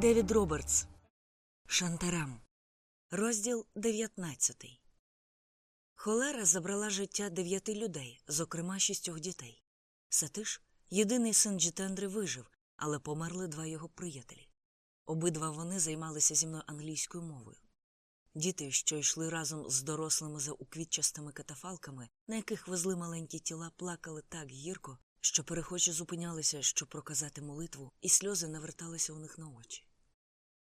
Девід Робертс. Шантарам. Розділ 19. Холера забрала життя дев'яти людей, зокрема шістьох дітей. Сатиш, єдиний син Джітендри, вижив, але померли два його приятелі. Обидва вони займалися зі мною англійською мовою. Діти, що йшли разом з дорослими за уквітчастими катафалками, на яких везли маленькі тіла, плакали так гірко, що перехожі зупинялися, щоб проказати молитву, і сльози наверталися у них на очі.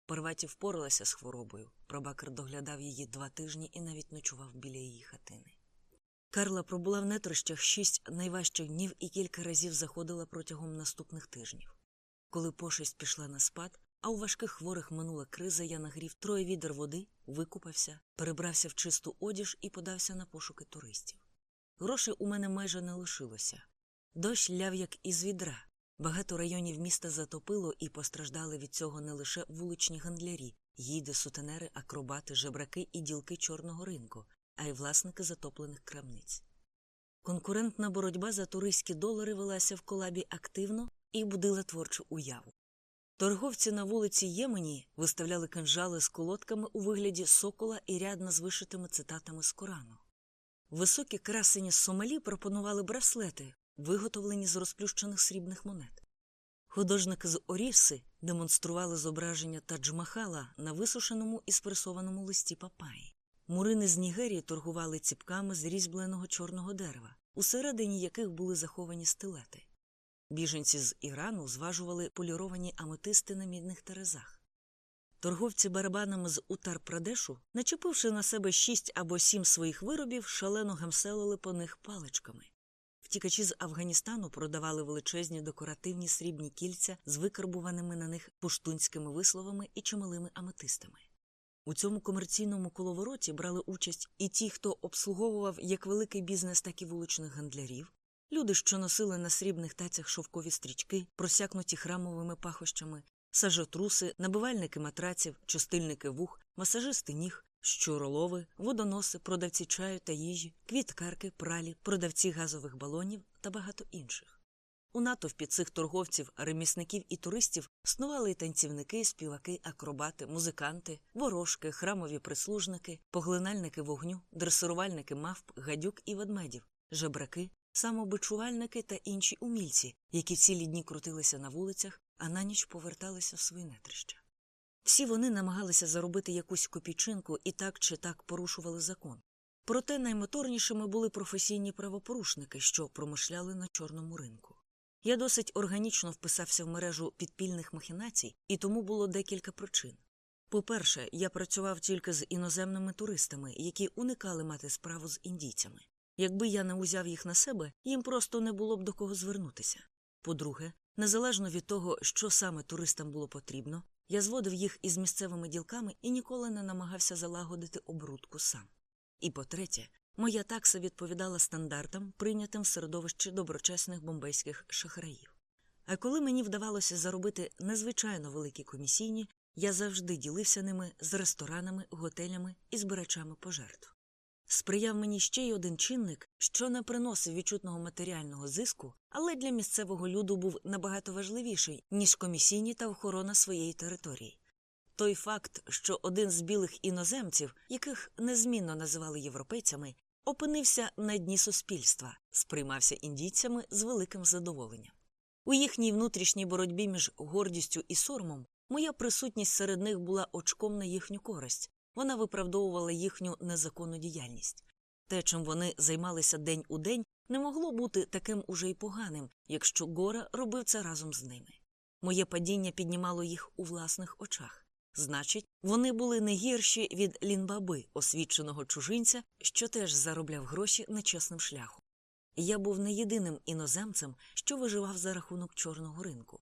Парваті впоралася з хворобою. Пробакер доглядав її два тижні і навіть ночував біля її хатини. Карла пробула в нетрощах шість найважчих днів і кілька разів заходила протягом наступних тижнів. Коли пошесть пішла на спад, а у важких хворих минула криза, я нагрів троє відер води, викупався, перебрався в чисту одіж і подався на пошуки туристів. Грошей у мене майже не лишилося. Дощ ляв як із відра. Багато районів міста затопило і постраждали від цього не лише вуличні гандлярі, гіди, сутенери, акробати, жебраки і ділки чорного ринку, а й власники затоплених крамниць. Конкурентна боротьба за туристські долари велася в колабі активно і будила творчу уяву. Торговці на вулиці Ємені виставляли кинжали з колодками у вигляді сокола і рядно з вишитими цитатами з Корану. Високі красені Сомалі пропонували браслети, виготовлені з розплющених срібних монет. Художники з Орівси демонстрували зображення Тадж-Махала на висушеному і спресованому листі папаї. Мурини з Нігерії торгували ціпками з різьбленого чорного дерева, усередині яких були заховані стилети. Біженці з Ірану зважували поліровані аметисти на мідних терезах. Торговці барабанами з Утар-Прадешу, начепивши на себе шість або сім своїх виробів, шалено гамселили по них паличками. Втікачі з Афганістану продавали величезні декоративні срібні кільця з викарбуваними на них пуштунськими висловами і чималими аметистами. У цьому комерційному коловороті брали участь і ті, хто обслуговував як великий бізнес, так і вуличних гандлярів, люди, що носили на срібних тацях шовкові стрічки, просякнуті храмовими пахощами, сажотруси, набивальники матраців, чистильники вух, масажисти ніг, щуролови, водоноси, продавці чаю та їжі, квіткарки, пралі, продавці газових балонів та багато інших. У натовпі цих торговців, ремісників і туристів снували й танцівники, співаки, акробати, музиканти, ворожки, храмові прислужники, поглинальники вогню, дресирувальники мавп, гадюк і ведмедів, жебраки, самобичувальники та інші умільці, які цілі дні крутилися на вулицях, а на ніч поверталися в свої нетрища. Всі вони намагалися заробити якусь копійчинку і так чи так порушували закон. Проте наймоторнішими були професійні правопорушники, що промишляли на чорному ринку. Я досить органічно вписався в мережу підпільних махінацій, і тому було декілька причин. По-перше, я працював тільки з іноземними туристами, які уникали мати справу з індійцями. Якби я не узяв їх на себе, їм просто не було б до кого звернутися. По-друге, незалежно від того, що саме туристам було потрібно, я зводив їх із місцевими ділками і ніколи не намагався залагодити обрудку сам. І по-третє, моя такса відповідала стандартам, прийнятим в середовищі доброчесних бомбейських шахраїв. А коли мені вдавалося заробити незвичайно великі комісійні, я завжди ділився ними з ресторанами, готелями і збирачами пожертв. Сприяв мені ще й один чинник, що не приносив відчутного матеріального зиску, але для місцевого люду був набагато важливіший, ніж комісійні та охорона своєї території. Той факт, що один з білих іноземців, яких незмінно називали європейцями, опинився на дні суспільства, сприймався індійцями з великим задоволенням. У їхній внутрішній боротьбі між гордістю і соромом моя присутність серед них була очком на їхню користь, вона виправдовувала їхню незаконну діяльність. Те, чим вони займалися день у день, не могло бути таким уже й поганим, якщо Гора робив це разом з ними. Моє падіння піднімало їх у власних очах. Значить, вони були не гірші від лінбаби, освіченого чужинця, що теж заробляв гроші нечесним шляхом. Я був не єдиним іноземцем, що виживав за рахунок чорного ринку.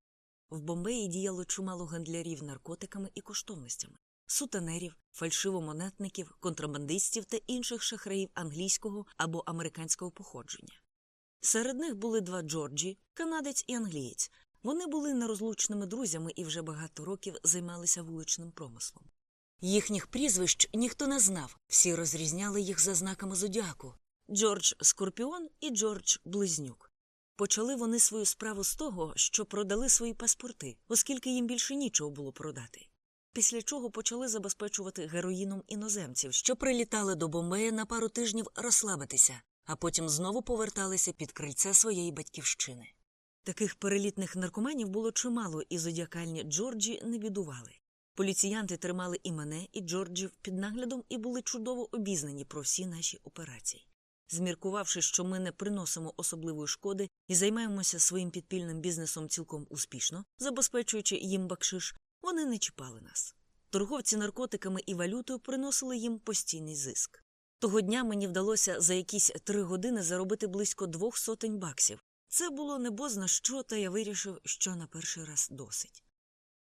В Бомбеї діяло чимало гандлярів наркотиками і коштовностями сутенерів, фальшивомонетників, контрабандистів та інших шахраїв англійського або американського походження. Серед них були два Джорджі, канадець і англієць. Вони були нерозлучними друзями і вже багато років займалися вуличним промислом. Їхніх прізвищ ніхто не знав, всі розрізняли їх за знаками зодіаку Джордж Скорпіон і Джордж Близнюк. Почали вони свою справу з того, що продали свої паспорти, оскільки їм більше нічого було продати. Після чого почали забезпечувати героїном іноземців, що прилітали до Бомбея на пару тижнів розслабитися, а потім знову поверталися під крильце своєї батьківщини. Таких перелітних наркоманів було чимало, і зодіакальні Джорджі не бідували. Поліціянти тримали і мене, і Джорджів під наглядом і були чудово обізнані про всі наші операції. Зміркувавши, що ми не приносимо особливої шкоди і займаємося своїм підпільним бізнесом цілком успішно, забезпечуючи їм бакшиш, вони не чіпали нас. Торговці наркотиками і валютою приносили їм постійний зиск. Того дня мені вдалося за якісь три години заробити близько двох сотень баксів. Це було небозна що, та я вирішив, що на перший раз досить.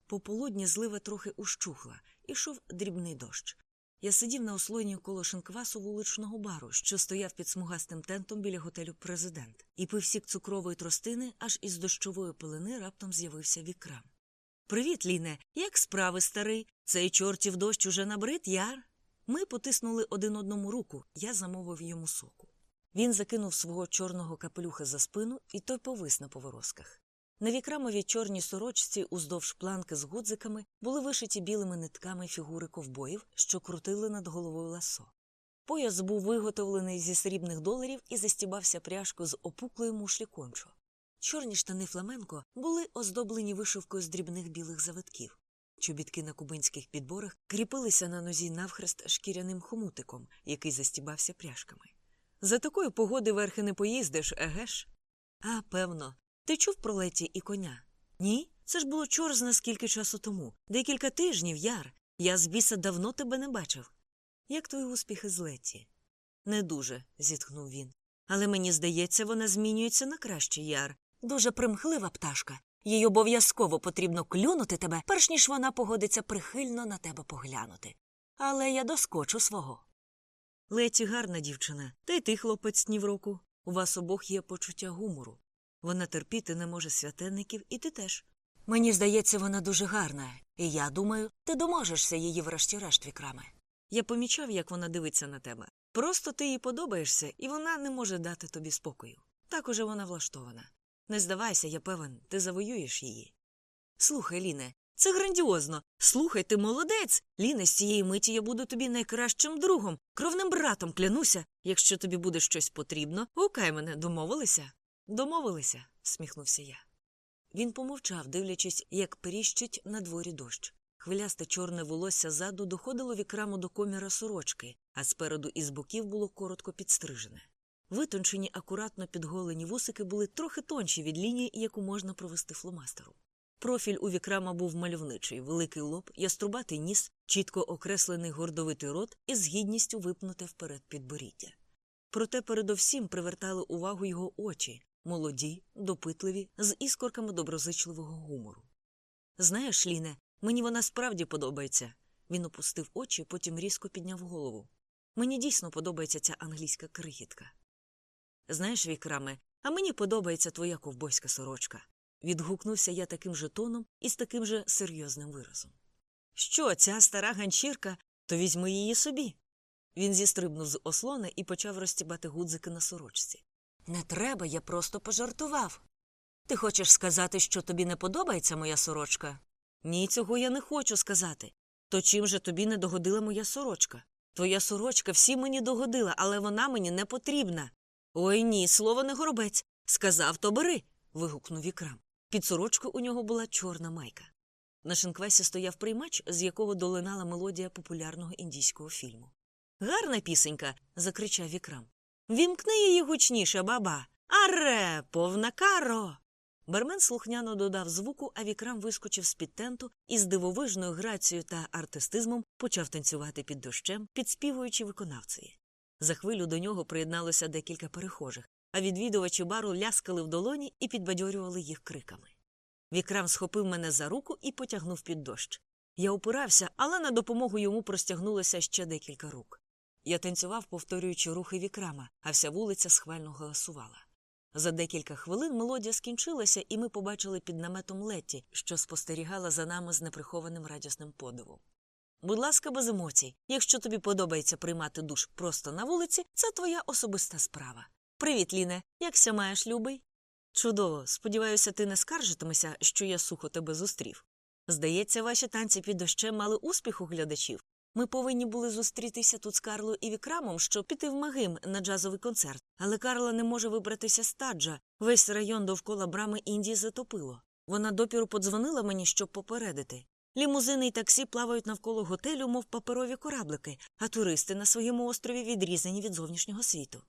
Пополудні злива трохи ущухла, ішов дрібний дощ. Я сидів на ослоні коло шинквасу вуличного бару, що стояв під смугастим тентом біля готелю Президент, і пив сік цукрової тростини, аж із дощової пилини раптом з'явився вікрам. Привіт, Ліне, як справи, старий? Цей чортів дощ уже набрид, яр? Ми потиснули один одному руку, я замовив йому соку. Він закинув свого чорного капелюха за спину, і той повис на поворозках. На вікрамовій чорній сорочці уздовж планки з гудзиками були вишиті білими нитками фігури ковбоїв, що крутили над головою ласо. Пояс був виготовлений зі срібних доларів і застібався пряжкою з опуклої мушлі кончо. Чорні штани фламенко були оздоблені вишивкою з дрібних білих завитків. Чобітки на кубинських підборах кріпилися на нозі навхрест шкіряним хомутиком, який застібався пряжками. За такої погоди верхи не поїздиш, егеш? А, певно. Ти чув про леті і коня? Ні? Це ж було чорзна скільки часу тому. Декілька тижнів, яр. Я з біса давно тебе не бачив. Як твої успіхи з Леті? Не дуже, зітхнув він. Але мені здається, вона змінюється на краще, яр. Дуже примхлива пташка. Їй обов'язково потрібно клюнути тебе, перш ніж вона погодиться прихильно на тебе поглянути. Але я доскочу свого. Леті гарна дівчина, та й ти, хлопець, ні в року. У вас обох є почуття гумору. Вона терпіти не може святенників, і ти теж. Мені здається, вона дуже гарна, і я думаю, ти доможешся її врешті-решт вікраме. Я помічав, як вона дивиться на тебе. Просто ти їй подобаєшся, і вона не може дати тобі спокою. Так уже вона влаштована. Не здавайся, я певен, ти завоюєш її. Слухай, Ліне, це грандіозно. Слухай, ти молодець. Ліне, з цієї миті я буду тобі найкращим другом, кровним братом клянуся. Якщо тобі буде щось потрібно, гукай мене, домовилися? Домовилися, сміхнувся я. Він помовчав, дивлячись, як періщить на дворі дощ. Хвилясте чорне волосся ззаду доходило вікраму до коміра сорочки, а спереду і з боків було коротко підстрижене. Витончені акуратно підголені вусики були трохи тонші від лінії, яку можна провести фломастером. Профіль у вікрама був мальовничий, великий лоб, яструбатий ніс, чітко окреслений гордовитий рот і з гідністю випнуте вперед підборіддя. Проте передовсім привертали увагу його очі, молоді, допитливі, з іскорками доброзичливого гумору. Знаєш, Ліне, мені вона справді подобається. Він опустив очі, потім різко підняв голову. Мені дійсно подобається ця англійська крихітка. Знаєш, вікраме, а мені подобається твоя ковбойська сорочка. Відгукнувся я таким же тоном і з таким же серйозним виразом. Що, ця стара ганчірка, то візьми її собі. Він зістрибнув з ослона і почав розтібати гудзики на сорочці. Не треба, я просто пожартував. Ти хочеш сказати, що тобі не подобається моя сорочка? Ні, цього я не хочу сказати. То чим же тобі не догодила моя сорочка? Твоя сорочка всі мені догодила, але вона мені не потрібна. Ой ні, слово не горобець. Сказав, то бери. вигукнув ікрам. Під сорочкою у нього була чорна майка. На шинквесі стояв приймач, з якого долинала мелодія популярного індійського фільму. Гарна пісенька. закричав вікрам. Вімкни її гучніше, баба. Аре, повна каро. Бармен слухняно додав звуку, а вікрам вискочив з під тенту і з дивовижною грацією та артистизмом почав танцювати під дощем, підспівуючи виконавцеї. За хвилю до нього приєдналося декілька перехожих, а відвідувачі бару ляскали в долоні і підбадьорювали їх криками. Вікрам схопив мене за руку і потягнув під дощ. Я опирався, але на допомогу йому простягнулося ще декілька рук. Я танцював, повторюючи рухи вікрама, а вся вулиця схвально голосувала. За декілька хвилин мелодія скінчилася, і ми побачили під наметом Летті, що спостерігала за нами з неприхованим радісним подивом. Будь ласка, без емоцій. Якщо тобі подобається приймати душ просто на вулиці, це твоя особиста справа. Привіт, Ліне, якся маєш, любий? Чудово. Сподіваюся, ти не скаржитимешся, що я сухо тебе зустрів. Здається, ваші танці під дощем мали успіх у глядачів. Ми повинні були зустрітися тут з Карлою і Вікрамом, щоб піти в Магим на джазовий концерт, але Карла не може вибратися з таджа. Весь район довкола брами Індії затопило. Вона допіру подзвонила мені, щоб попередити. Лімузини й таксі плавають навколо готелю, мов паперові кораблики, а туристи на своєму острові відрізані від зовнішнього світу.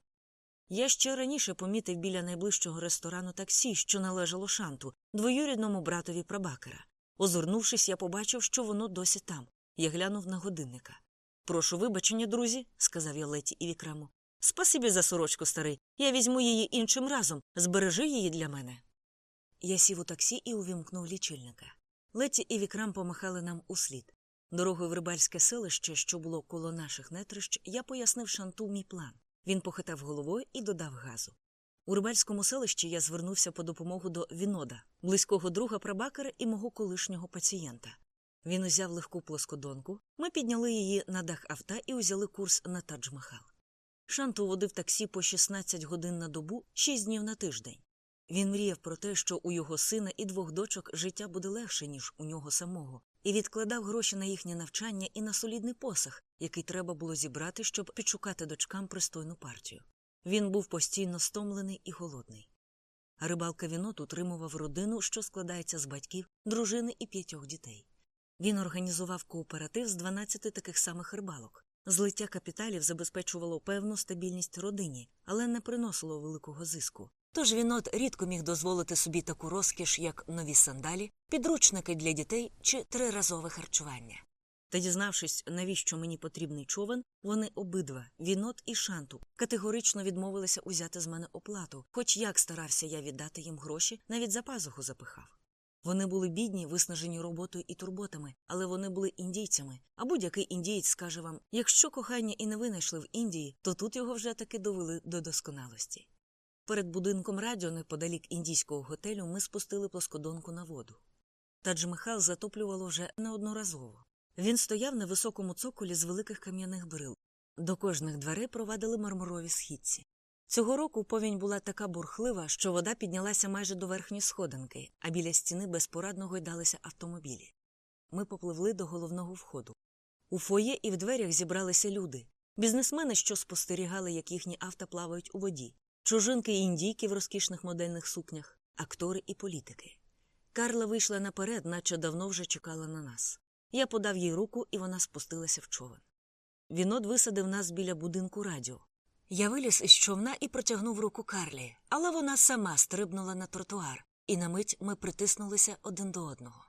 Я ще раніше помітив біля найближчого ресторану таксі, що належало шанту, двоюрідному братові прабакера. Озирнувшись, я побачив, що воно досі там. Я глянув на годинника. Прошу вибачення, друзі, сказав я Леті і Вікраму. Спасибі за сорочку, старий. Я візьму її іншим разом. Збережи її для мене. Я сів у таксі і увімкнув лічильника. Леті і Вікрам помахали нам услід. Дорогою в рибальське селище, що було коло наших нетрищ, я пояснив шанту мій план. Він похитав головою і додав газу. У рибальському селищі я звернувся по допомогу до Вінода, близького друга прабакера і мого колишнього пацієнта. Він узяв легку плоскодонку, ми підняли її на дах авто і узяли курс на Тадж-Махал. Шанту водив таксі по 16 годин на добу, 6 днів на тиждень. Він мріяв про те, що у його сина і двох дочок життя буде легше, ніж у нього самого, і відкладав гроші на їхнє навчання і на солідний посаг, який треба було зібрати, щоб підшукати дочкам пристойну партію. Він був постійно стомлений і голодний. Рибалка Вінот утримував родину, що складається з батьків, дружини і п'ятьох дітей. Він організував кооператив з 12 таких самих рибалок. Злиття капіталів забезпечувало певну стабільність родині, але не приносило великого зиску. Тож Вінот рідко міг дозволити собі таку розкіш, як нові сандалі, підручники для дітей чи триразове харчування. Та, дізнавшись, навіщо мені потрібний човен, вони обидва, Вінот і Шанту, категорично відмовилися узяти з мене оплату, хоч як старався я віддати їм гроші, навіть за пазуху запихав. Вони були бідні, виснажені роботою і турботами, але вони були індійцями. А будь-який індієць скаже вам, якщо кохання і не винайшли в Індії, то тут його вже таки довели до досконалості. Перед будинком радіо, неподалік індійського готелю, ми спустили плоскодонку на воду. Тадж-Махал затоплювало вже неодноразово. Він стояв на високому цоколі з великих кам'яних брил. До кожних дверей провадили мармурові східці. Цього року повінь була така бурхлива, що вода піднялася майже до верхньої сходинки, а біля стіни безпорадно гойдалися автомобілі. Ми попливли до головного входу. У фоє і в дверях зібралися люди, бізнесмени, що спостерігали, як їхні авто плавають у воді, чужинки і індійки в розкішних модельних сукнях, актори і політики. Карла вийшла наперед, наче давно вже чекала на нас. Я подав їй руку, і вона спустилася в човен. Вінод висадив нас біля будинку радіо. Я виліз із човна і протягнув руку Карлі, але вона сама стрибнула на тротуар, і на мить ми притиснулися один до одного.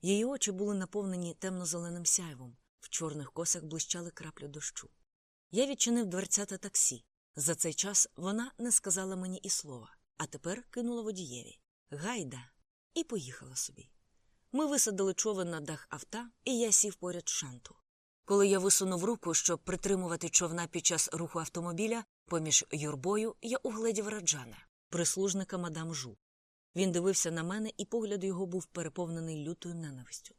Її очі були наповнені темно-зеленим сяйвом, в чорних косах блищали краплі дощу. Я відчинив дверцята таксі. За цей час вона не сказала мені і слова, а тепер кинула водієві Гайда, і поїхала собі. Ми висадили човен на дах авто, і я сів поряд шанту. Коли я висунув руку, щоб притримувати човна під час руху автомобіля, поміж юрбою я угледів раджана, прислужника мадам Жу. Він дивився на мене, і погляд його був переповнений лютою ненавистю.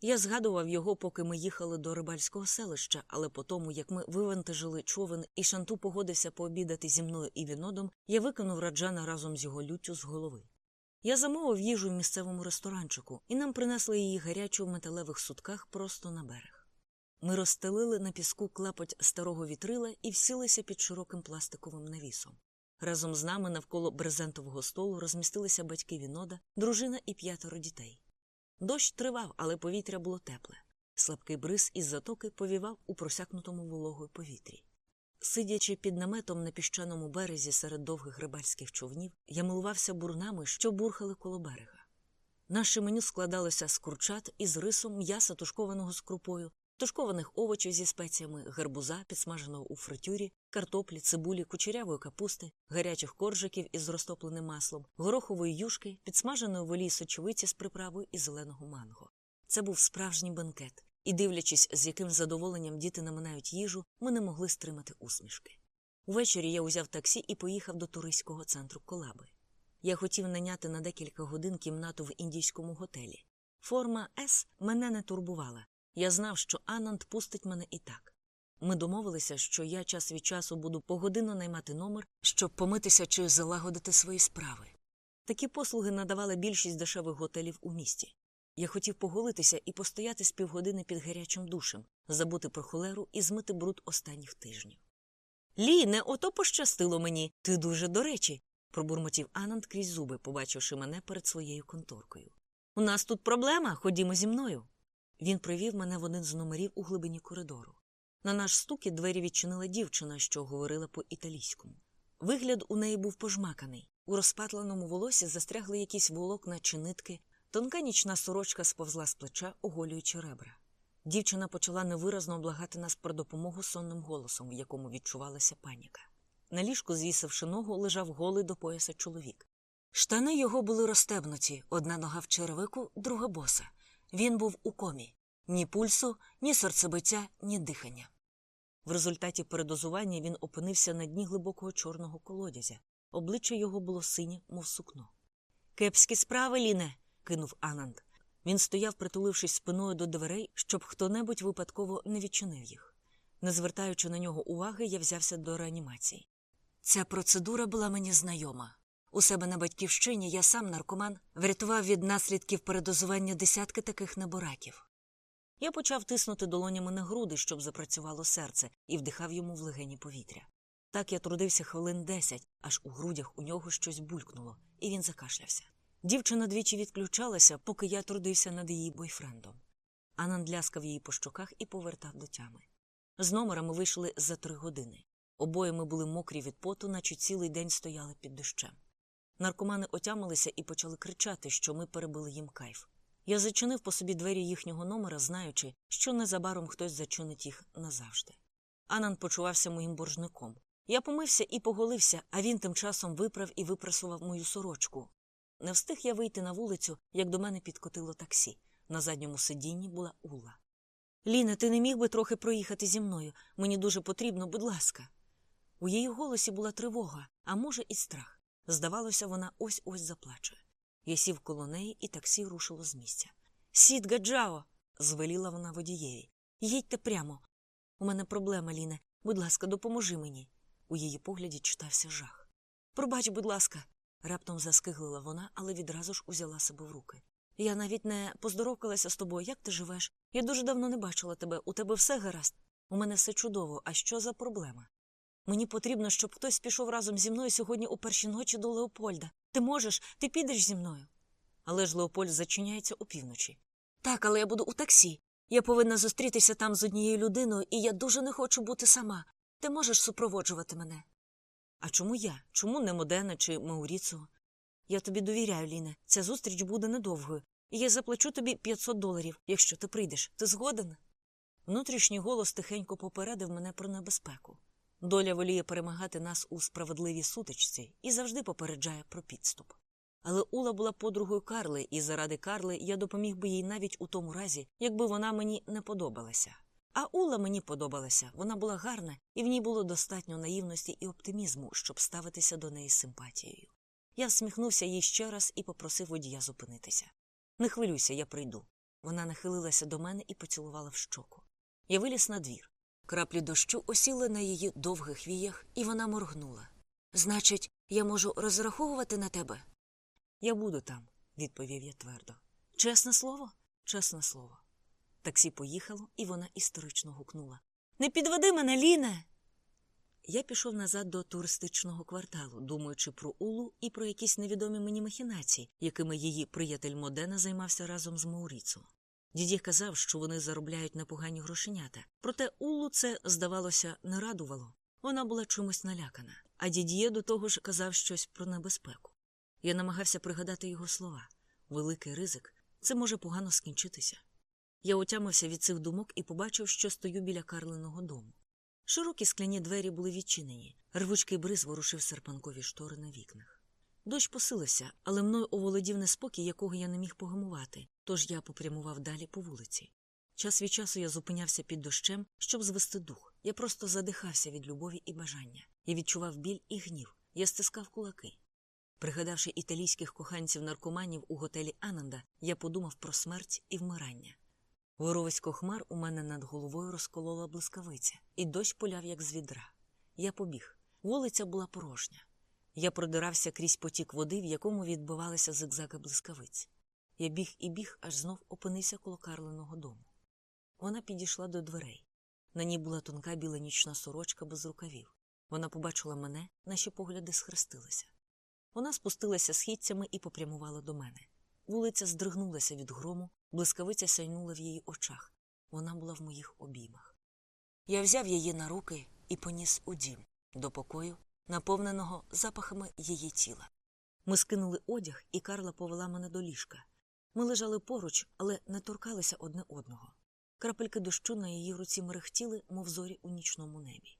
Я згадував його, поки ми їхали до рибальського селища, але по тому, як ми вивантажили човен і шанту погодився пообідати зі мною і вінодом, я викинув раджана разом з його люттю з голови. Я замовив їжу в місцевому ресторанчику, і нам принесли її гарячу в металевих сутках просто на берег. Ми розстелили на піску клапоть старого вітрила і всілися під широким пластиковим навісом. Разом з нами навколо брезентового столу розмістилися батьки Вінода, дружина і п'ятеро дітей. Дощ тривав, але повітря було тепле. Слабкий бриз із затоки повівав у просякнутому вологою повітрі. Сидячи під наметом на піщаному березі серед довгих рибальських човнів, я милувався бурнами, що бурхали коло берега. Наше меню складалося з курчат із рисом м'яса, тушкованого з крупою, тушкованих овочів зі спеціями, гарбуза, підсмаженого у фритюрі, картоплі, цибулі, кучерявої капусти, гарячих коржиків із розтопленим маслом, горохової юшки, підсмаженої в олії сочовиці з приправою і зеленого манго. Це був справжній бенкет, і, дивлячись, з яким задоволенням діти наминають їжу, ми не могли стримати усмішки. Увечері я узяв таксі і поїхав до туристського центру Колаби. Я хотів наняти на декілька годин кімнату в індійському готелі. Форма С мене не турбувала. Я знав, що Ананд пустить мене і так. Ми домовилися, що я час від часу буду погодинно наймати номер, щоб помитися чи залагодити свої справи. Такі послуги надавала більшість дешевих готелів у місті. Я хотів поголитися і постояти з півгодини під гарячим душем, забути про холеру і змити бруд останніх тижнів. Ліне, ото пощастило мені. Ти дуже до речі, пробурмотів Ананд крізь зуби, побачивши мене перед своєю конторкою. У нас тут проблема, ходімо зі мною. Він привів мене в один з номерів у глибині коридору. На наш стукіт двері відчинила дівчина, що говорила по італійському. Вигляд у неї був пожмаканий. У розпатленому волосі застрягли якісь волокна чи нитки, тонка нічна сорочка сповзла з плеча, оголюючи ребра. Дівчина почала невиразно благати нас про допомогу сонним голосом, в якому відчувалася паніка. На ліжку, звісивши ногу, лежав голий до пояса чоловік. Штани його були розтебнуті, одна нога в черевику, друга боса. Він був у комі ні пульсу, ні серцебиття, ні дихання. В результаті передозування він опинився на дні глибокого чорного колодязя. Обличчя його було синє, мов сукно. Кепські справи, Ліне, кинув Ананд. Він стояв, притулившись спиною до дверей, щоб хто-небудь випадково не відчинив їх. Не звертаючи на нього уваги, я взявся до реанімації. Ця процедура була мені знайома. У себе на батьківщині я сам наркоман врятував від наслідків передозування десятки таких небораків. Я почав тиснути долонями на груди, щоб запрацювало серце, і вдихав йому в легені повітря. Так я трудився хвилин десять, аж у грудях у нього щось булькнуло, і він закашлявся. Дівчина двічі відключалася, поки я трудився над її бойфрендом. Ананд ляскав її по щоках і повертав до тями. З номера ми вийшли за три години. Обоє ми були мокрі від поту, наче цілий день стояли під дощем. Наркомани отямилися і почали кричати, що ми перебили їм кайф. Я зачинив по собі двері їхнього номера, знаючи, що незабаром хтось зачинить їх назавжди. Анан почувався моїм боржником. Я помився і поголився, а він тим часом виправ і випрасував мою сорочку. Не встиг я вийти на вулицю, як до мене підкотило таксі. На задньому сидінні була Ула. Ліна, ти не міг би трохи проїхати зі мною? Мені дуже потрібно, будь ласка. У її голосі була тривога, а може, і страх. Здавалося, вона ось ось заплаче. Я сів коло неї, і таксі рушило з місця. Сід Гаджао. звеліла вона водієві. Їдьте прямо. У мене проблема, Ліне. Будь ласка, допоможи мені. У її погляді читався жах. Пробач, будь ласка, раптом заскиглила вона, але відразу ж узяла себе в руки. Я навіть не поздоровкалася з тобою. Як ти живеш? Я дуже давно не бачила тебе. У тебе все гаразд. У мене все чудово. А що за проблема? Мені потрібно, щоб хтось пішов разом зі мною сьогодні у перші ночі до Леопольда. Ти можеш, ти підеш зі мною. Але ж Леопольд зачиняється опівночі. Так, але я буду у таксі. Я повинна зустрітися там з однією людиною, і я дуже не хочу бути сама. Ти можеш супроводжувати мене. А чому я? Чому не Модена чи Мауріцо? Я тобі довіряю, Ліне. Ця зустріч буде недовгою, і я заплачу тобі 500 доларів, якщо ти прийдеш. Ти згоден? Внутрішній голос тихенько попередив мене про небезпеку. Доля воліє перемагати нас у справедливій сутичці і завжди попереджає про підступ. Але Ула була подругою Карли, і заради Карли я допоміг би їй навіть у тому разі, якби вона мені не подобалася. А Ула мені подобалася, вона була гарна, і в ній було достатньо наївності і оптимізму, щоб ставитися до неї симпатією. Я всміхнувся їй ще раз і попросив водія зупинитися. Не хвилюйся, я прийду. Вона нахилилася до мене і поцілувала в щоку. Я виліз на двір. Краплі дощу осіли на її довгих віях, і вона моргнула. Значить, я можу розраховувати на тебе? Я буду там, відповів я твердо. Чесне слово? Чесне слово. Таксі поїхало, і вона історично гукнула Не підведи мене, Ліне. Я пішов назад до туристичного кварталу, думаючи про Улу і про якісь невідомі мені махінації, якими її приятель Модена займався разом з Мауріцо. Дідє казав, що вони заробляють непогані грошенята, проте Улу це, здавалося, не радувало. Вона була чимось налякана, а дідє до того ж казав щось про небезпеку. Я намагався пригадати його слова великий ризик це може погано скінчитися. Я отямився від цих думок і побачив, що стою біля Карлиного дому. Широкі скляні двері були відчинені, рвучкий бриз ворушив серпанкові штори на вікнах. Дощ посилився, але мною оволодів неспокій, якого я не міг погамувати, тож я попрямував далі по вулиці. Час від часу я зупинявся під дощем, щоб звести дух. Я просто задихався від любові і бажання. Я відчував біль і гнів. Я стискав кулаки. Пригадавши італійських коханців наркоманів у готелі Ананда, я подумав про смерть і вмирання. Воровисько хмар у мене над головою розколола блискавиця, і дощ поляв, як з відра. Я побіг. Вулиця була порожня. Я продирався крізь потік води, в якому відбивалися зигзаги блискавиць. Я біг і біг, аж знов опинився коло Карленого дому. Вона підійшла до дверей. На ній була тонка біла нічна сорочка без рукавів. Вона побачила мене, наші погляди схрестилися. Вона спустилася східцями і попрямувала до мене. Вулиця здригнулася від грому, блискавиця сяйнула в її очах. Вона була в моїх обіймах. Я взяв її на руки і поніс у дім до покою, наповненого запахами її тіла. Ми скинули одяг, і Карла повела мене до ліжка. Ми лежали поруч, але не торкалися одне одного. Крапельки дощу на її руці мерехтіли, мов зорі у нічному небі.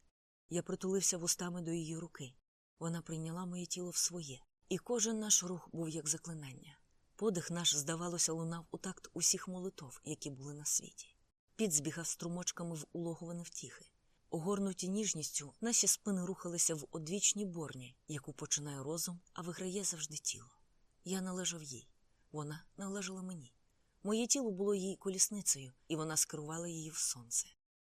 Я притулився вустами до її руки. Вона прийняла моє тіло в своє, і кожен наш рух був як заклинання. Подих наш, здавалося, лунав у такт усіх молитов, які були на світі. Під збігав струмочками в улогувані втіхи. Огорнуті ніжністю, наші спини рухалися в одвічній борні, яку починає розум, а виграє завжди тіло. Я належав їй, вона належала мені. Моє тіло було її колісницею, і вона скерувала її в сонце.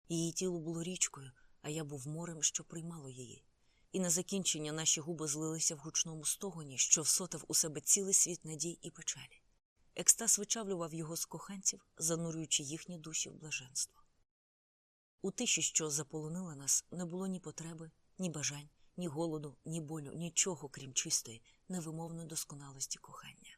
Її тіло було річкою, а я був морем, що приймало її. І на закінчення наші губи злилися в гучному стогоні, що всотав у себе цілий світ надій і печалі. Екстаз вичавлював його з коханців, занурюючи їхні душі в блаженство. У тиші, що заполонила нас, не було ні потреби, ні бажань, ні голоду, ні болю, нічого, крім чистої, невимовної досконалості кохання.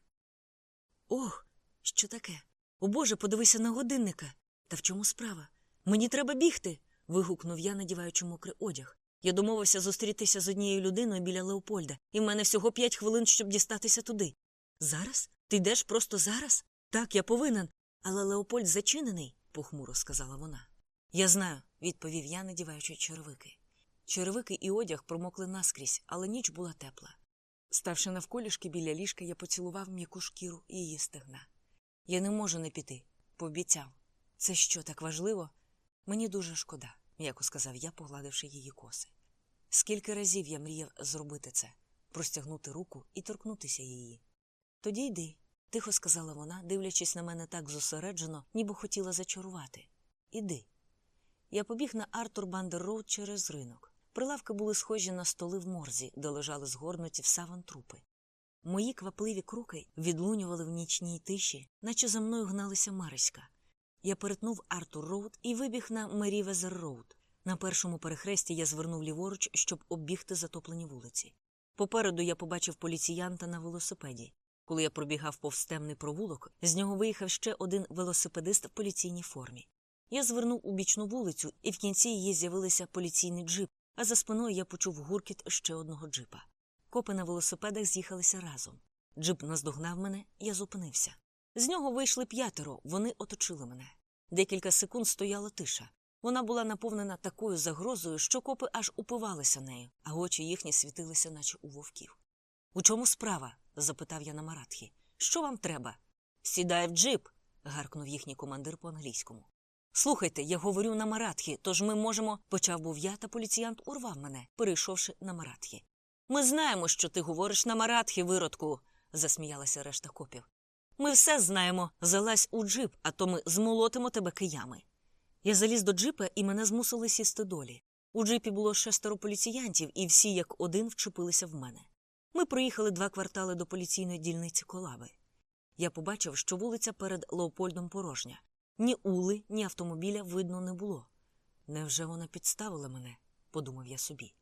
Ох, що таке? О Боже, подивися на годинника. Та в чому справа? Мені треба бігти. вигукнув я, надіваючи мокрий одяг. Я домовився зустрітися з однією людиною біля Леопольда, і в мене всього п'ять хвилин, щоб дістатися туди. Зараз? Ти йдеш просто зараз? Так, я повинен. Але Леопольд зачинений, похмуро сказала вона. Я знаю, відповів я, надіваючи черевики. Черевики і одяг промокли наскрізь, але ніч була тепла. Ставши навколішки біля ліжка, я поцілував м'яку шкіру її стегна. Я не можу не піти, пообіцяв. Це що, так важливо? Мені дуже шкода, м'яко сказав я, погладивши її коси. Скільки разів я мріяв зробити це, простягнути руку і торкнутися її. Тоді йди, тихо сказала вона, дивлячись на мене так зосереджено, ніби хотіла зачарувати. Іди. Я побіг на Артур Бандер через ринок. Прилавки були схожі на столи в морзі, де лежали згорнуті в саван трупи. Мої квапливі кроки відлунювали в нічній тиші, наче за мною гналися мари́ська. Я перетнув Артур Роуд і вибіг на Мерівезер Роуд. На першому перехресті я звернув ліворуч, щоб оббігти затоплені вулиці. Попереду я побачив поліціянта на велосипеді. Коли я пробігав повз провулок, з нього виїхав ще один велосипедист в поліційній формі. Я звернув у бічну вулицю, і в кінці її з'явилися поліційний джип, а за спиною я почув гуркіт ще одного джипа. Копи на велосипедах з'їхалися разом. Джип наздогнав мене, я зупинився. З нього вийшли п'ятеро, вони оточили мене. Декілька секунд стояла тиша. Вона була наповнена такою загрозою, що копи аж упивалися нею, а очі їхні світилися, наче у вовків. У чому справа? запитав я на маратхі. Що вам треба? Сідай в джип. гаркнув їхній командир по англійському. Слухайте, я говорю на маратхі, тож ми можемо. почав був я, та поліціянт урвав мене, перейшовши на маратхі. Ми знаємо, що ти говориш на маратхі, виродку, засміялася решта копів. Ми все знаємо. Залазь у джип, а то ми змолотимо тебе киями. Я заліз до джипа і мене змусили сісти долі. У джипі було шестеро поліціянтів, і всі як один вчепилися в мене. Ми проїхали два квартали до поліційної дільниці колаби. Я побачив, що вулиця перед Леопольдом порожня. Ні ули, ні автомобіля видно не було. Невже вона підставила мене? подумав я собі.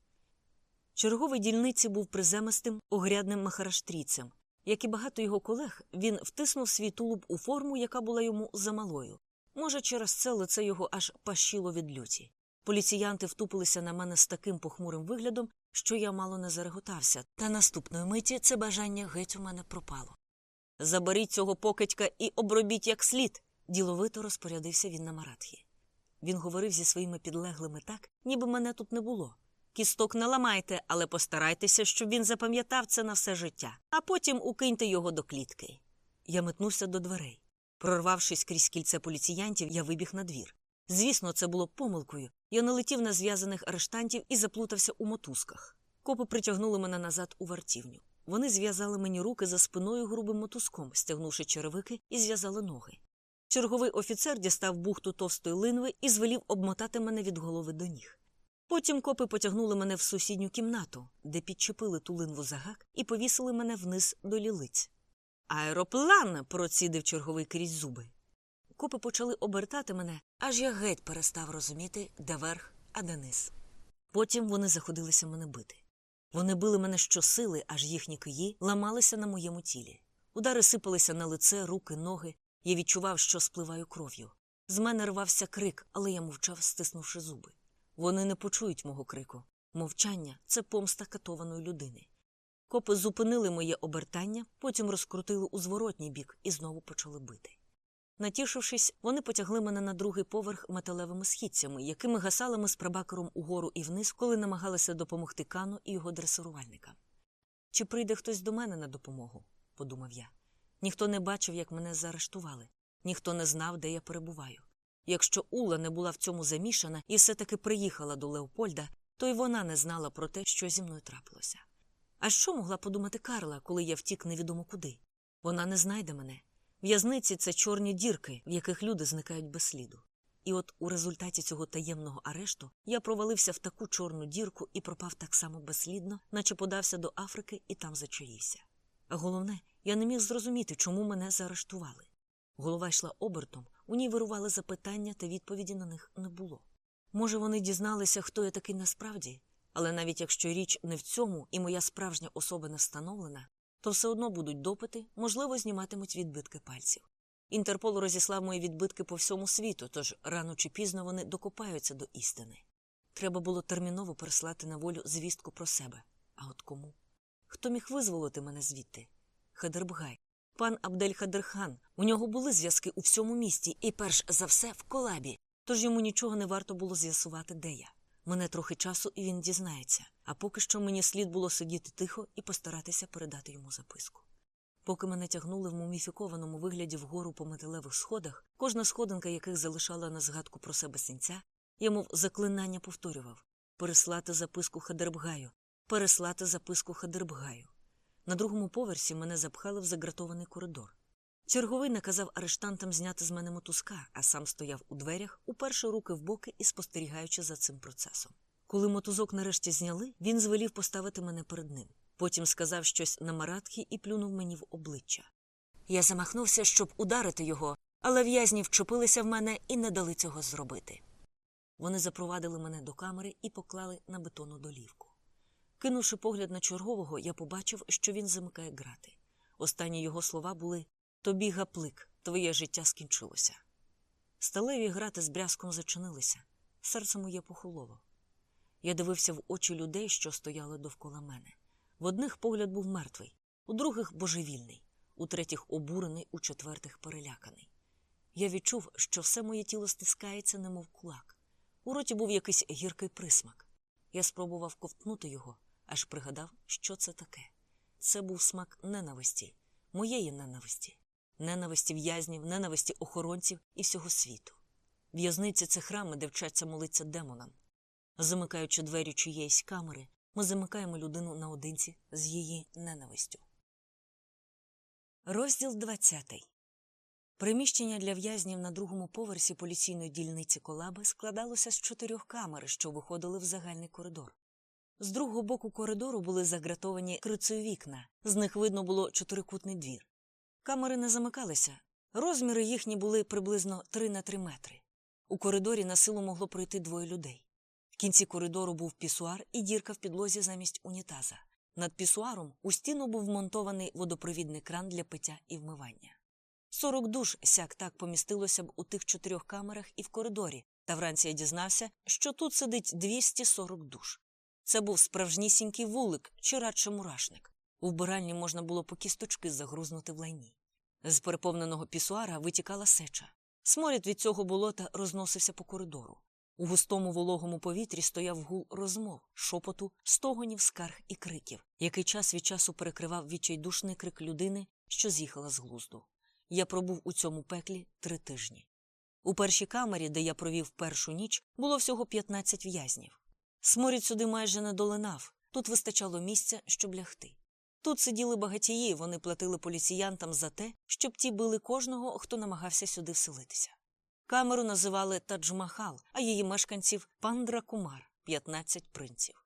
Черговий дільниці був приземистим, огрядним махараштрійцем. Як і багато його колег, він втиснув свій тулуб у форму, яка була йому замалою. Може, через це лице його аж пащило від люті. Поліціянти втупилися на мене з таким похмурим виглядом, що я мало не зареготався, та наступної миті це бажання геть у мене пропало. Заберіть цього покидька і обробіть як слід, діловито розпорядився він на маратхі. Він говорив зі своїми підлеглими так, ніби мене тут не було. Кісток не ламайте, але постарайтеся, щоб він запам'ятав це на все життя, а потім укиньте його до клітки. Я метнувся до дверей. Прорвавшись крізь кільце поліціянтів, я вибіг на двір. Звісно, це було помилкою. Я налетів на зв'язаних арештантів і заплутався у мотузках. Копи притягнули мене назад у вартівню. Вони зв'язали мені руки за спиною грубим мотузком, стягнувши черевики і зв'язали ноги. Черговий офіцер дістав бухту товстої линви і звелів обмотати мене від голови до ніг. Потім копи потягнули мене в сусідню кімнату, де підчепили тулин вузагак і повісили мене вниз до лілиць. Аероплан. процідив черговий крізь зуби. Копи почали обертати мене, аж я геть перестав розуміти, де верх, а де низ. Потім вони заходилися мене бити. Вони били мене щосили, аж їхні киї ламалися на моєму тілі. Удари сипалися на лице, руки, ноги. Я відчував, що спливаю кров'ю. З мене рвався крик, але я мовчав, стиснувши зуби. Вони не почують мого крику. Мовчання це помста катованої людини. Копи зупинили моє обертання, потім розкрутили у зворотній бік і знову почали бити. Натішившись, вони потягли мене на другий поверх металевими східцями, якими гасали ми з прабакером угору і вниз, коли намагалися допомогти Кану і його дресирувальникам. Чи прийде хтось до мене на допомогу? подумав я. Ніхто не бачив, як мене заарештували, ніхто не знав, де я перебуваю. Якщо Ула не була в цьому замішана і все таки приїхала до Леопольда, то й вона не знала про те, що зі мною трапилося. А що могла подумати Карла, коли я втік невідомо куди? Вона не знайде мене. В'язниці це чорні дірки, в яких люди зникають без сліду. І от у результаті цього таємного арешту я провалився в таку чорну дірку і пропав так само безслідно, наче подався до Африки і там зачаївся. Головне, я не міг зрозуміти, чому мене заарештували. Голова йшла обертом, у ній вирували запитання, та відповіді на них не було. Може, вони дізналися, хто я такий насправді, але навіть якщо річ не в цьому і моя справжня особа не встановлена, то все одно будуть допити, можливо, зніматимуть відбитки пальців. Інтерпол розіслав мої відбитки по всьому світу, тож рано чи пізно вони докопаються до істини. Треба було терміново переслати на волю звістку про себе. А от кому? Хто міг визволити мене звідти? Хадербгай. Пан Абдель Хадерхан. У нього були зв'язки у всьому місті і, перш за все, в колабі, тож йому нічого не варто було з'ясувати, де я. Мене трохи часу, і він дізнається, а поки що мені слід було сидіти тихо і постаратися передати йому записку. Поки мене тягнули в муміфікованому вигляді вгору по металевих сходах, кожна сходинка яких залишала на згадку про себе синця, я, мов заклинання повторював переслати записку Хадербгаю, переслати записку Хадербгаю. На другому поверсі мене запхали в загратований коридор. Черговий наказав арештантам зняти з мене мотузка, а сам стояв у дверях, уперши руки в боки і спостерігаючи за цим процесом. Коли мотузок нарешті зняли, він звелів поставити мене перед ним. Потім сказав щось на маратхі і плюнув мені в обличчя. Я замахнувся, щоб ударити його, але в'язні вчепилися в мене і не дали цього зробити. Вони запровадили мене до камери і поклали на бетонну долівку. Кинувши погляд на чергового, я побачив, що він замикає грати. Останні його слова були Тобі гаплик, твоє життя скінчилося. Сталеві грати з брязком зачинилися, серце моє похололо. Я дивився в очі людей, що стояли довкола мене. В одних погляд був мертвий, у других божевільний, у третіх обурений, у четвертих переляканий. Я відчув, що все моє тіло стискається, немов кулак. У роті був якийсь гіркий присмак. Я спробував ковтнути його, аж пригадав, що це таке. Це був смак ненависті, моєї ненависті, ненависті в'язнів, ненависті охоронців і всього світу. В'язниці це храми, де вчаться молитися демонам. Замикаючи двері чиєїсь камери, ми замикаємо людину наодинці з її ненавистю. Розділ 20. Приміщення для в'язнів на другому поверсі поліційної дільниці колаби складалося з чотирьох камер, що виходили в загальний коридор. З другого боку коридору були загратовані крицею вікна, з них видно було чотирикутний двір. Камери не замикалися, розміри їхні були приблизно 3 на 3 метри. У коридорі на силу могло пройти двоє людей. В кінці коридору був пісуар і дірка в підлозі замість унітаза. Над пісуаром у стіну був вмонтований водопровідний кран для пиття і вмивання. Сорок душ сяк так помістилося б у тих чотирьох камерах і в коридорі, та вранці я дізнався, що тут сидить 240 душ. Це був справжнісінький вулик чи радше мурашник. У вбиральні можна було по кісточки загрузнути в лайні. З переповненого пісуара витікала сеча. Сморід від цього болота розносився по коридору. У густому вологому повітрі стояв гул розмов, шепоту, стогонів, скарг і криків, який час від часу перекривав відчайдушний крик людини, що з'їхала з глузду. Я пробув у цьому пеклі три тижні. У першій камері, де я провів першу ніч, було всього 15 в'язнів. Сморід сюди майже не долинав, тут вистачало місця, щоб лягти. Тут сиділи багатії, вони платили поліціянтам за те, щоб ті били кожного, хто намагався сюди вселитися. Камеру називали Тадж-Махал, а її мешканців Пандра Кумар. 15 принців.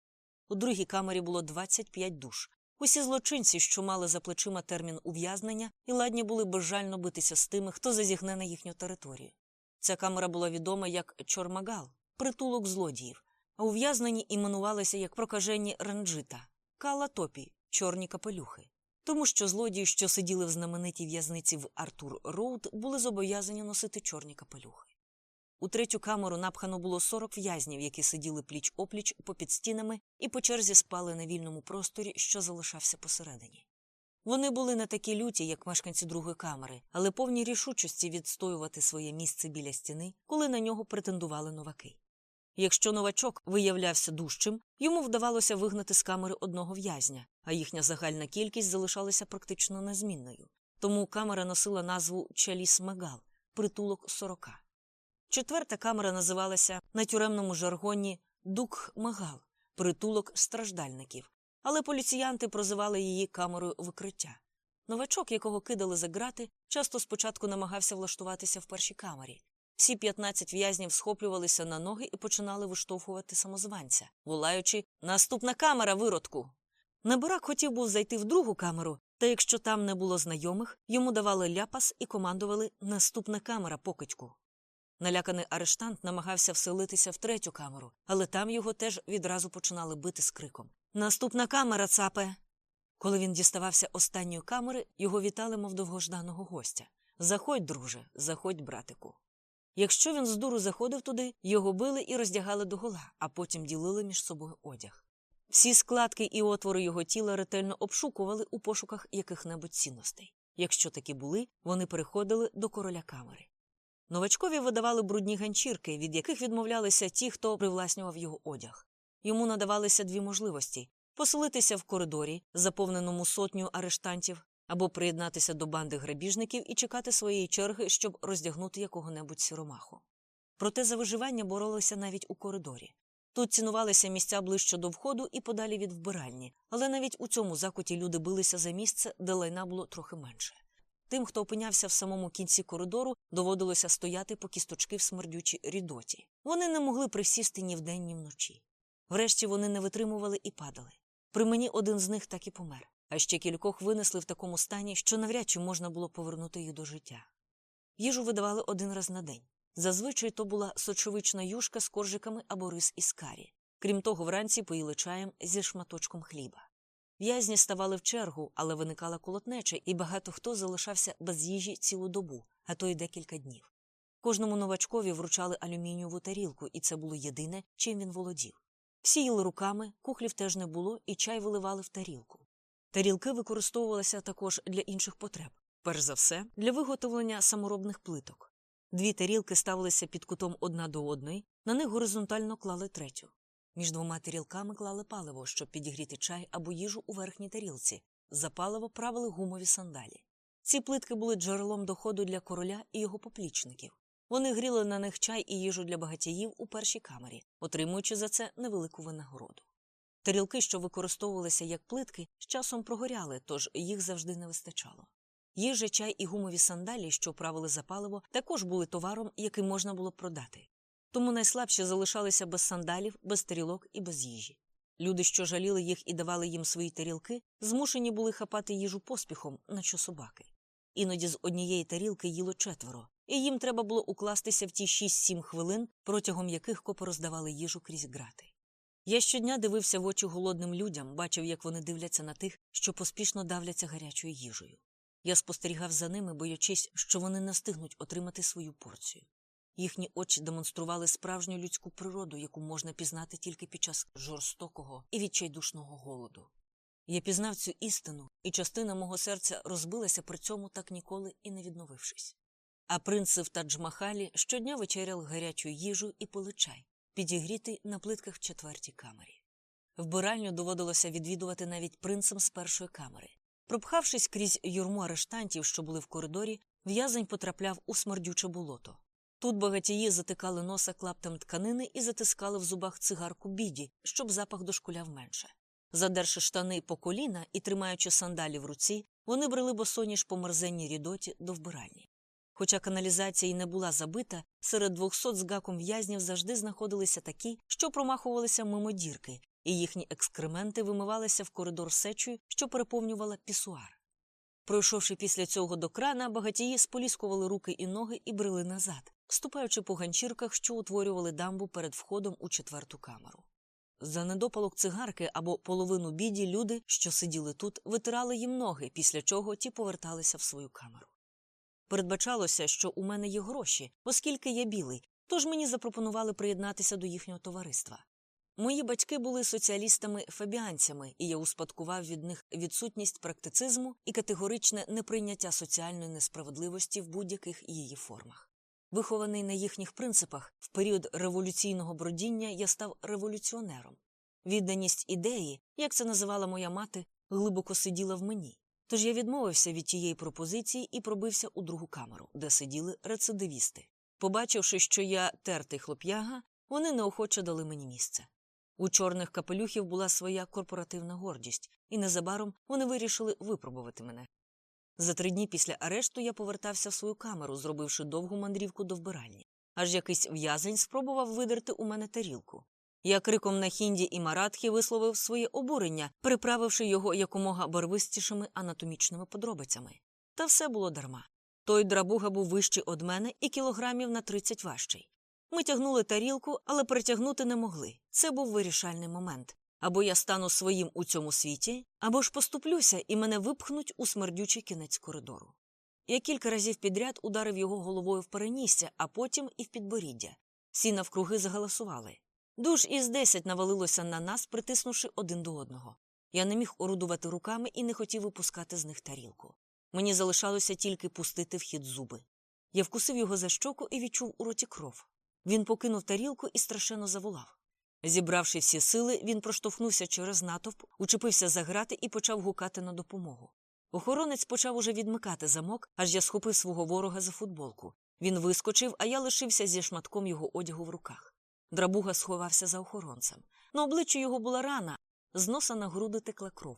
У другій камері було 25 душ. Усі злочинці, що мали за плечима термін ув'язнення, і ладні були безжально битися з тими, хто зазігне на їхню територію. Ця камера була відома як Чормагал, притулок злодіїв, а ув'язнені іменувалися як прокажені ранджита, кала топі, чорні капелюхи. Тому що злодії, що сиділи в знаменитій в'язниці в Артур Роуд, були зобов'язані носити чорні капелюхи. У третю камеру напхано було 40 в'язнів, які сиділи пліч опліч попід стінами і по черзі спали на вільному просторі, що залишався посередині. Вони були не такі люті, як мешканці другої камери, але повні рішучості відстоювати своє місце біля стіни, коли на нього претендували новаки. Якщо новачок виявлявся дужчим, йому вдавалося вигнати з камери одного в'язня, а їхня загальна кількість залишалася практично незмінною. Тому камера носила назву Чаліс Мегал притулок сорока. Четверта камера називалася на тюремному жаргоні Дук Магал притулок страждальників, але поліціянти прозивали її камерою викриття. Новачок, якого кидали за грати, часто спочатку намагався влаштуватися в першій камері. Всі 15 в'язнів схоплювалися на ноги і починали виштовхувати самозванця, волаючи Наступна камера виродку. Неборак хотів був зайти в другу камеру, та якщо там не було знайомих, йому давали ляпас і командували Наступна камера покидьку. Наляканий арештант намагався вселитися в третю камеру, але там його теж відразу починали бити з криком Наступна камера, цапе. Коли він діставався останньої камери, його вітали, мов довгожданого гостя. Заходь, друже, заходь, братику. Якщо він з дуру заходив туди, його били і роздягали догола, а потім ділили між собою одяг. Всі складки і отвори його тіла ретельно обшукували у пошуках яких-небудь цінностей. Якщо такі були, вони переходили до короля камери. Новачкові видавали брудні ганчірки, від яких відмовлялися ті, хто привласнював його одяг. Йому надавалися дві можливості поселитися в коридорі, заповненому сотню арештантів, або приєднатися до банди грабіжників і чекати своєї черги, щоб роздягнути якого-небудь сіромаху. Проте за виживання боролися навіть у коридорі. Тут цінувалися місця ближче до входу і подалі від вбиральні, але навіть у цьому закуті люди билися за місце, де лайна було трохи менше. Тим, хто опинявся в самому кінці коридору, доводилося стояти по кісточки в смердючій рідоті. Вони не могли присісти ні вдень, ні вночі. Врешті вони не витримували і падали. При мені один з них так і помер, а ще кількох винесли в такому стані, що навряд чи можна було повернути їх до життя. Їжу видавали один раз на день. Зазвичай то була сочовична юшка з коржиками або рис із карі. Крім того, вранці поїли чаєм зі шматочком хліба. В'язні ставали в чергу, але виникала колотнеча, і багато хто залишався без їжі цілу добу, а то й декілька днів. Кожному новачкові вручали алюмінієву тарілку, і це було єдине, чим він володів. Всі їли руками, кухлів теж не було, і чай виливали в тарілку. Тарілки використовувалися також для інших потреб, перш за все, для виготовлення саморобних плиток. Дві тарілки ставилися під кутом одна до одної, на них горизонтально клали третю. Між двома тарілками клали паливо, щоб підігріти чай або їжу у верхній тарілці. За паливо правили гумові сандалі. Ці плитки були джерелом доходу для короля і його поплічників. Вони гріли на них чай і їжу для багатіїв у першій камері, отримуючи за це невелику винагороду. Тарілки, що використовувалися як плитки, з часом прогоряли, тож їх завжди не вистачало. Їжа, чай і гумові сандалі, що правили за паливо, також були товаром, який можна було продати. Тому найслабші залишалися без сандалів, без тарілок і без їжі. Люди, що жаліли їх і давали їм свої тарілки, змушені були хапати їжу поспіхом, наче собаки. Іноді з однієї тарілки їло четверо, і їм треба було укластися в ті 6-7 хвилин, протягом яких копи роздавали їжу крізь грати. Я щодня дивився в очі голодним людям, бачив, як вони дивляться на тих, що поспішно давляться гарячою їжею. Я спостерігав за ними, боячись, що вони не встигнуть отримати свою порцію. Їхні очі демонстрували справжню людську природу, яку можна пізнати тільки під час жорстокого і відчайдушного голоду. Я пізнав цю істину, і частина мого серця розбилася при цьому так ніколи і не відновившись. А принци в Тадж-Махалі щодня вечеряли гарячу їжу і пили чай, підігрітий на плитках в четвертій камері. Вбиральню доводилося відвідувати навіть принцем з першої камери. Пропхавшись крізь юрму арештантів, що були в коридорі, в'язень потрапляв у смердюче болото. Тут багатії затикали носа клаптем тканини і затискали в зубах цигарку біді, щоб запах дошкуляв менше. Задерши штани по коліна і тримаючи сандалі в руці, вони брели босоніж по мерзенній рідоті до вбиральні. Хоча каналізація й не була забита, серед 200 з гаком в'язнів завжди знаходилися такі, що промахувалися мимо дірки, і їхні екскременти вимивалися в коридор сечою, що переповнювала пісуар. Пройшовши після цього до крана, багатії споліскували руки і ноги і брели назад, ступаючи по ганчірках, що утворювали дамбу перед входом у четверту камеру. За недопалок цигарки або половину біді люди, що сиділи тут, витирали їм ноги, після чого ті поверталися в свою камеру. Передбачалося, що у мене є гроші, оскільки я білий, тож мені запропонували приєднатися до їхнього товариства. Мої батьки були соціалістами-фабіанцями, і я успадкував від них відсутність практицизму і категоричне неприйняття соціальної несправедливості в будь-яких її формах. Вихований на їхніх принципах, в період революційного бродіння я став революціонером. Відданість ідеї, як це називала моя мати, глибоко сиділа в мені. Тож я відмовився від тієї пропозиції і пробився у другу камеру, де сиділи рецидивісти. Побачивши, що я тертий хлоп'яга, вони неохоче дали мені місце. У чорних капелюхів була своя корпоративна гордість, і незабаром вони вирішили випробувати мене. За три дні після арешту я повертався в свою камеру, зробивши довгу мандрівку до вбиральні. Аж якийсь в'язень спробував видерти у мене тарілку. Я криком на хінді і маратхі висловив своє обурення, приправивши його якомога барвистішими анатомічними подробицями. Та все було дарма. Той драбуга був вищий од мене і кілограмів на 30 важчий. Ми тягнули тарілку, але перетягнути не могли. Це був вирішальний момент. Або я стану своїм у цьому світі, або ж поступлюся і мене випхнуть у смердючий кінець коридору. Я кілька разів підряд ударив його головою в перенісся, а потім і в підборіддя. Всі навкруги загаласували. Душ із десять навалилося на нас, притиснувши один до одного. Я не міг орудувати руками і не хотів випускати з них тарілку. Мені залишалося тільки пустити в хід зуби. Я вкусив його за щоку і відчув у роті кров. Він покинув тарілку і страшенно заволав. Зібравши всі сили, він проштовхнувся через натовп, учепився за грати і почав гукати на допомогу. Охоронець почав уже відмикати замок, аж я схопив свого ворога за футболку. Він вискочив, а я лишився зі шматком його одягу в руках. Драбуга сховався за охоронцем. На обличчі його була рана, з носа на груди текла кров.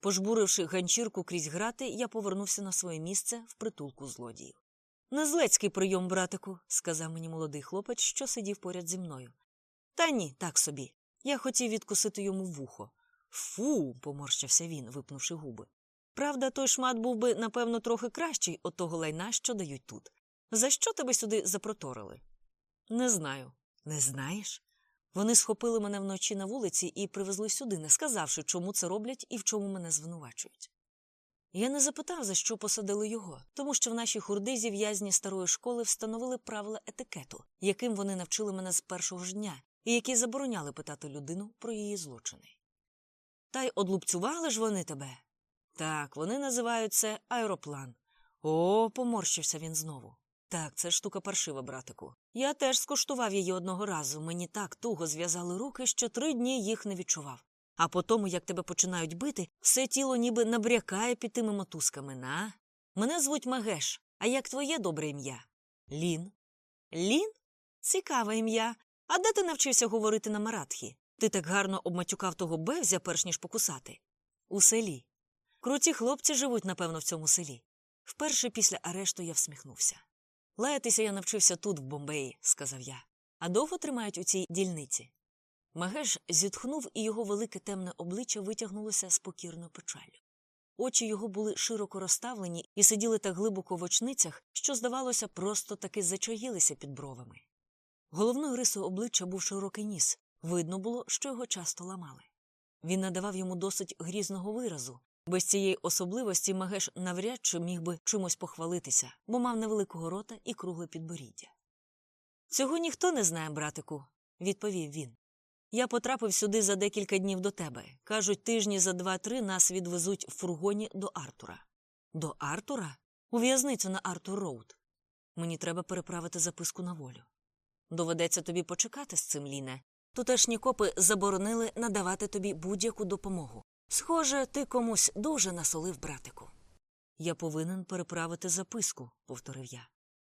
Пожбуривши ганчірку крізь грати, я повернувся на своє місце в притулку злодіїв. Незлецький прийом, братику, сказав мені молодий хлопець, що сидів поряд зі мною. Та ні, так собі. Я хотів відкусити йому вухо. Фу. поморщився він, випнувши губи. Правда, той шмат був би, напевно, трохи кращий от того лайна, що дають тут. За що тебе сюди запроторили? Не знаю. Не знаєш? Вони схопили мене вночі на вулиці і привезли сюди, не сказавши, чому це роблять і в чому мене звинувачують. Я не запитав, за що посадили його, тому що в нашій хурдизі в'язні старої школи встановили правила етикету, яким вони навчили мене з першого ж дня, і які забороняли питати людину про її злочини. Та й одлупцювали ж вони тебе. Так, вони називають це аероплан. О, поморщився він знову. Так, це штука паршива, братику. Я теж скуштував її одного разу. Мені так туго зв'язали руки, що три дні їх не відчував. А по тому, як тебе починають бити, все тіло ніби набрякає під тими мотузками, на. Мене звуть Магеш, а як твоє добре ім'я? Лін. Лін? Цікаве ім'я. А де ти навчився говорити на маратхі? Ти так гарно обматюкав того бевзя, перш ніж покусати? У селі. Круті хлопці живуть, напевно, в цьому селі. Вперше після арешту я всміхнувся. Лаятися я навчився тут, в Бомбеї, сказав я. А довго тримають у цій дільниці? Магеш зітхнув, і його велике темне обличчя витягнулося з покірною печаллю. Очі його були широко розставлені і сиділи так глибоко в очницях, що, здавалося, просто таки зачаїлися під бровами. Головною рисою обличчя був широкий ніс. Видно було, що його часто ламали. Він надавав йому досить грізного виразу. Без цієї особливості Магеш навряд чи міг би чимось похвалитися, бо мав невеликого рота і кругле підборіддя. Цього ніхто не знає, братику, відповів він. Я потрапив сюди за декілька днів до тебе. Кажуть, тижні за два-три нас відвезуть в фургоні до Артура. До Артура? У в'язницю на Артур Роуд. Мені треба переправити записку на волю. Доведеться тобі почекати з цим, Ліне. Тутешні копи заборонили надавати тобі будь-яку допомогу. Схоже, ти комусь дуже насолив, братику. Я повинен переправити записку, повторив я.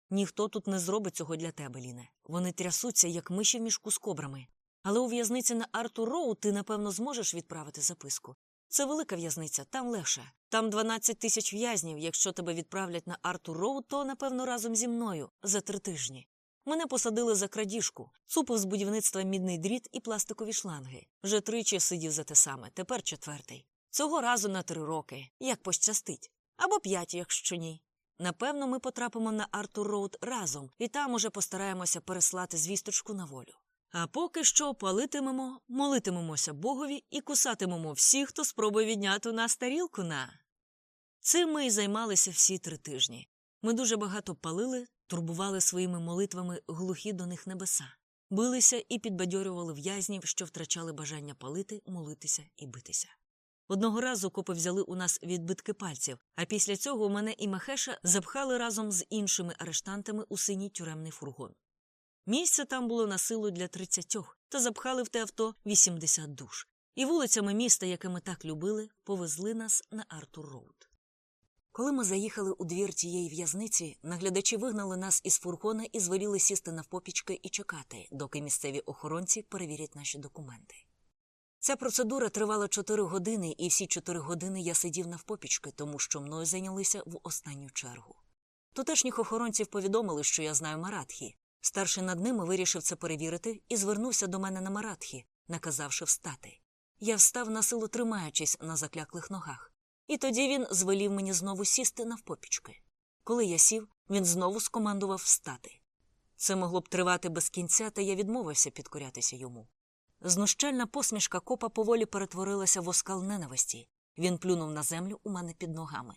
Ніхто тут не зробить цього для тебе, Ліне. Вони трясуться, як миші в мішку з кобрами. Але у в'язниці на Артур Роуд ти, напевно, зможеш відправити записку. Це велика в'язниця, там легше. Там 12 тисяч в'язнів. Якщо тебе відправлять на Артур Роуд, то, напевно, разом зі мною за три тижні. Мене посадили за крадіжку, цупив з будівництва мідний дріт і пластикові шланги. Вже тричі сидів за те саме, тепер четвертий. Цього разу на три роки, як пощастить. Або п'ять, якщо ні. Напевно, ми потрапимо на Артур Роуд разом, і там уже постараємося переслати звісточку на волю. А поки що палитимемо, молитимемося Богові і кусатимемо всіх, хто спробує відняти нас тарілку на. Цим ми й займалися всі три тижні. Ми дуже багато палили, турбували своїми молитвами глухі до них небеса, билися і підбадьорювали в'язнів, що втрачали бажання палити, молитися і битися. Одного разу копи взяли у нас відбитки пальців, а після цього мене і Махеша запхали разом з іншими арештантами у синій тюремний фургон. Місця там було насилу для тридцятьох, та запхали в те авто 80 душ. І вулицями міста, яке ми так любили, повезли нас на Артур Роуд. Коли ми заїхали у двір тієї в'язниці, наглядачі вигнали нас із фургона і звеліли сісти навпопічки і чекати, доки місцеві охоронці перевірять наші документи. Ця процедура тривала чотири години, і всі чотири години я сидів навпопічки, тому що мною зайнялися в останню чергу. Тутешніх охоронців повідомили, що я знаю маратхі. Старший над ними вирішив це перевірити і звернувся до мене на маратхі, наказавши встати. Я встав на силу, тримаючись на закляклих ногах. І тоді він звелів мені знову сісти навпопічки. Коли я сів, він знову скомандував встати. Це могло б тривати без кінця, та я відмовився підкорятися йому. Знущальна посмішка копа поволі перетворилася в оскал ненависті. Він плюнув на землю у мене під ногами.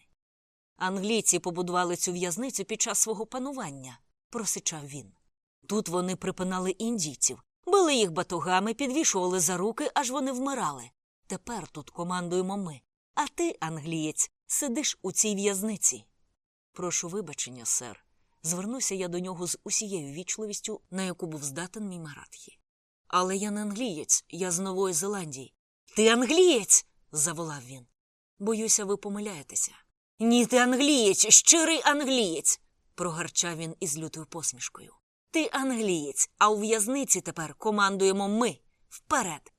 Англійці побудували цю в'язницю під час свого панування, просичав він. Тут вони припинали індійців, били їх батогами, підвішували за руки, аж вони вмирали. Тепер тут командуємо ми. А ти, англієць, сидиш у цій в'язниці. Прошу вибачення, сер. Звернувся я до нього з усією вічливістю, на яку був здатен мій Маратхі. Але я не англієць, я з Нової Зеландії. Ти англієць. заволав він. Боюся, ви помиляєтеся. Ні, ти англієць, щирий англієць. прогарчав він із лютою посмішкою. Ти англієць, а у в'язниці тепер командуємо ми. Вперед.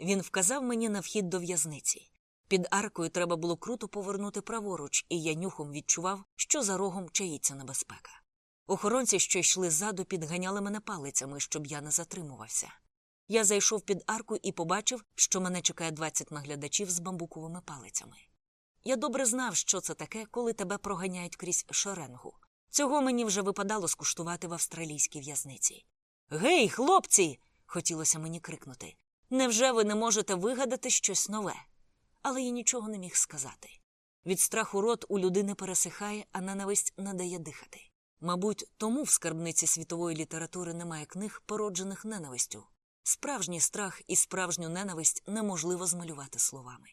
Він вказав мені на вхід до в'язниці. Під аркою треба було круто повернути праворуч, і я нюхом відчував, що за рогом чаїться небезпека. Охоронці, що йшли ззаду, підганяли мене палицями, щоб я не затримувався. Я зайшов під арку і побачив, що мене чекає 20 наглядачів з бамбуковими палицями. Я добре знав, що це таке, коли тебе проганяють крізь шеренгу. Цього мені вже випадало скуштувати в австралійській в'язниці. Гей, хлопці. хотілося мені крикнути. Невже ви не можете вигадати щось нове? Але я нічого не міг сказати. Від страху рот у людини пересихає, а ненависть не дає дихати. Мабуть, тому в скарбниці світової літератури немає книг, породжених ненавистю. Справжній страх і справжню ненависть неможливо змалювати словами.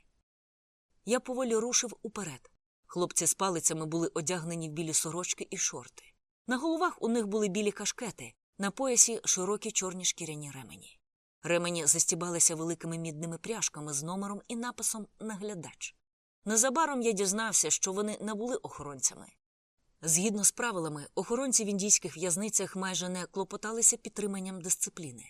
Я поволі рушив уперед. Хлопці з палицями були одягнені в білі сорочки і шорти. На головах у них були білі кашкети, на поясі широкі чорні шкіряні ремені. Ремені застібалися великими мідними пряжками з номером і написом Наглядач. Незабаром я дізнався, що вони не були охоронцями. Згідно з правилами, охоронці в індійських в'язницях майже не клопоталися підтриманням дисципліни.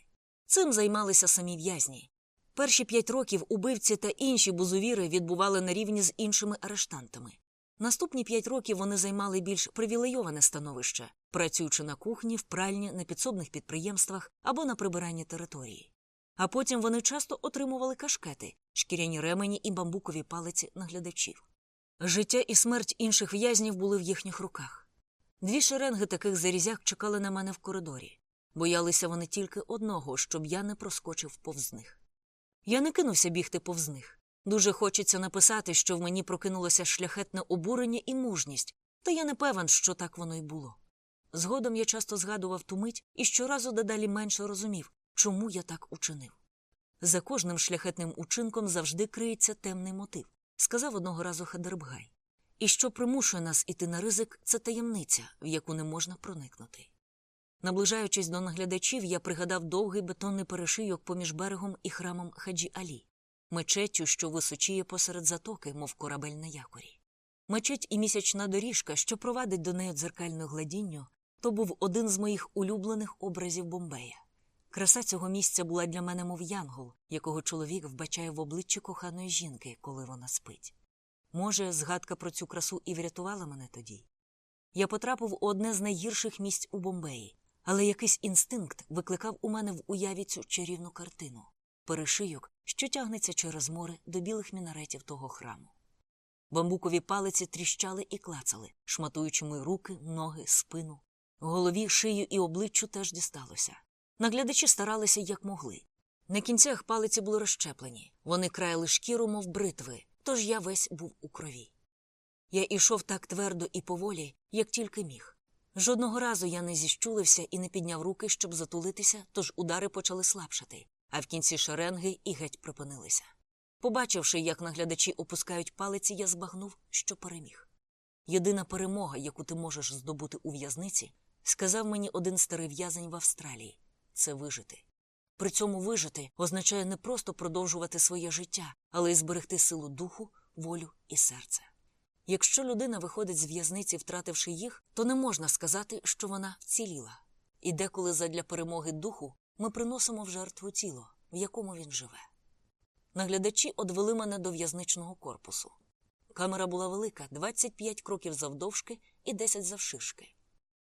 Цим займалися самі в'язні. Перші п'ять років убивці та інші бузовіри відбували на рівні з іншими арештантами. Наступні п'ять років вони займали більш привілейоване становище, працюючи на кухні, в пральні, на підсобних підприємствах або на прибиранні території. А потім вони часто отримували кашкети, шкіряні ремені і бамбукові палиці наглядачів. Життя і смерть інших в'язнів були в їхніх руках. Дві шеренги таких зарізяк чекали на мене в коридорі. Боялися вони тільки одного, щоб я не проскочив повз них. Я не кинувся бігти повз них. Дуже хочеться написати, що в мені прокинулося шляхетне обурення і мужність, та я не певен, що так воно й було. Згодом я часто згадував ту мить і щоразу дедалі менше розумів, чому я так учинив. За кожним шляхетним учинком завжди криється темний мотив, сказав одного разу Хадербгай. І що примушує нас іти на ризик, це таємниця, в яку не можна проникнути. Наближаючись до наглядачів, я пригадав довгий бетонний перешийок поміж берегом і храмом Хаджі Алі, мечеттю, що височіє посеред затоки, мов корабель на якорі. Мечеть і місячна доріжка, що провадить до неї дзеркальну гладінню, то був один з моїх улюблених образів Бомбея. Краса цього місця була для мене мов янгол, якого чоловік вбачає в обличчі коханої жінки, коли вона спить. Може, згадка про цю красу і врятувала мене тоді. Я потрапив у одне з найгірших місць у Бомбеї, але якийсь інстинкт викликав у мене в уяві цю чарівну картину перешийок, що тягнеться через море до білих мінаретів того храму. Бамбукові палиці тріщали і клацали, шматуючи мої руки, ноги, спину. Голові, шию і обличчю теж дісталося. Наглядачі старалися як могли. На кінцях палиці були розщеплені, вони краяли шкіру, мов бритви, тож я весь був у крові. Я ішов так твердо і поволі, як тільки міг. Жодного разу я не зіщулився і не підняв руки, щоб затулитися, тож удари почали слабшати, а в кінці шеренги і геть припинилися. Побачивши, як наглядачі опускають палиці, я збагнув, що переміг. Єдина перемога, яку ти можеш здобути у в'язниці, сказав мені один старий в'язень в Австралії це вижити. При цьому вижити означає не просто продовжувати своє життя, але й зберегти силу духу, волю і серце. Якщо людина виходить з в'язниці, втративши їх, то не можна сказати, що вона вціліла. І деколи задля перемоги духу ми приносимо в жертву тіло, в якому він живе. Наглядачі одвели мене до в'язничного корпусу. Камера була велика 25 кроків завдовжки і 10 завширшки.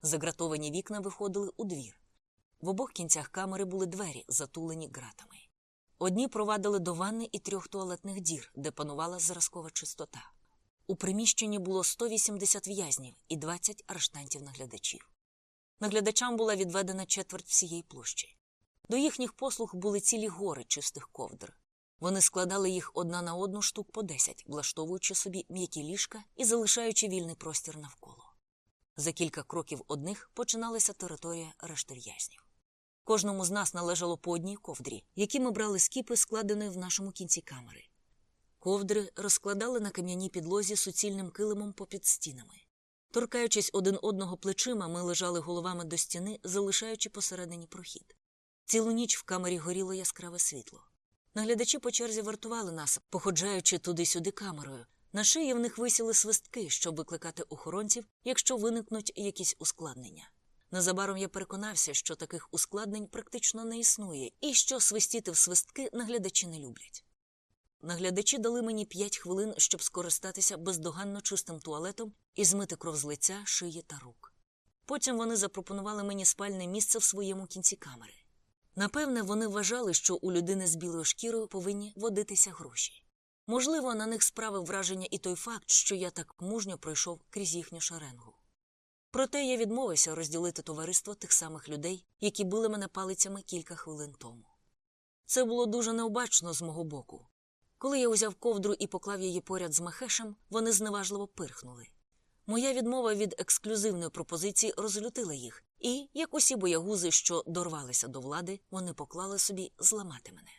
Загратовані вікна виходили у двір. В обох кінцях камери були двері, затулені ґратами. Одні провадили до ванни і трьох туалетних дір, де панувала зразкова чистота. У приміщенні було 180 в'язнів і 20 арештантів-наглядачів. Наглядачам була відведена четверть всієї площі. До їхніх послуг були цілі гори чистих ковдр. Вони складали їх одна на одну штук по 10, влаштовуючи собі м'які ліжка і залишаючи вільний простір навколо. За кілька кроків одних починалася територія решти в'язнів. Кожному з нас належало по одній ковдрі, які ми брали з кіпи, складеної в нашому кінці камери. Ковдри розкладали на кам'яній підлозі суцільним килимом попід стінами. Торкаючись один одного плечима, ми лежали головами до стіни, залишаючи посередині прохід. Цілу ніч в камері горіло яскраве світло. Наглядачі по черзі вартували нас, походжаючи туди-сюди камерою. На шиї в них висіли свистки, щоб викликати охоронців, якщо виникнуть якісь ускладнення. Незабаром я переконався, що таких ускладнень практично не існує, і що свистіти в свистки наглядачі не люблять. Наглядачі дали мені п'ять хвилин, щоб скористатися бездоганно чистим туалетом і змити кров з лиця, шиї та рук. Потім вони запропонували мені спальне місце в своєму кінці камери. Напевне, вони вважали, що у людини з білою шкірою повинні водитися гроші. Можливо, на них справив враження і той факт, що я так мужньо пройшов крізь їхню шаренгу. Проте я відмовився розділити товариство тих самих людей, які били мене палицями кілька хвилин тому. Це було дуже необачно з мого боку. Коли я узяв ковдру і поклав її поряд з Махешем, вони зневажливо пирхнули. Моя відмова від ексклюзивної пропозиції розлютила їх, і, як усі боягузи, що дорвалися до влади, вони поклали собі зламати мене.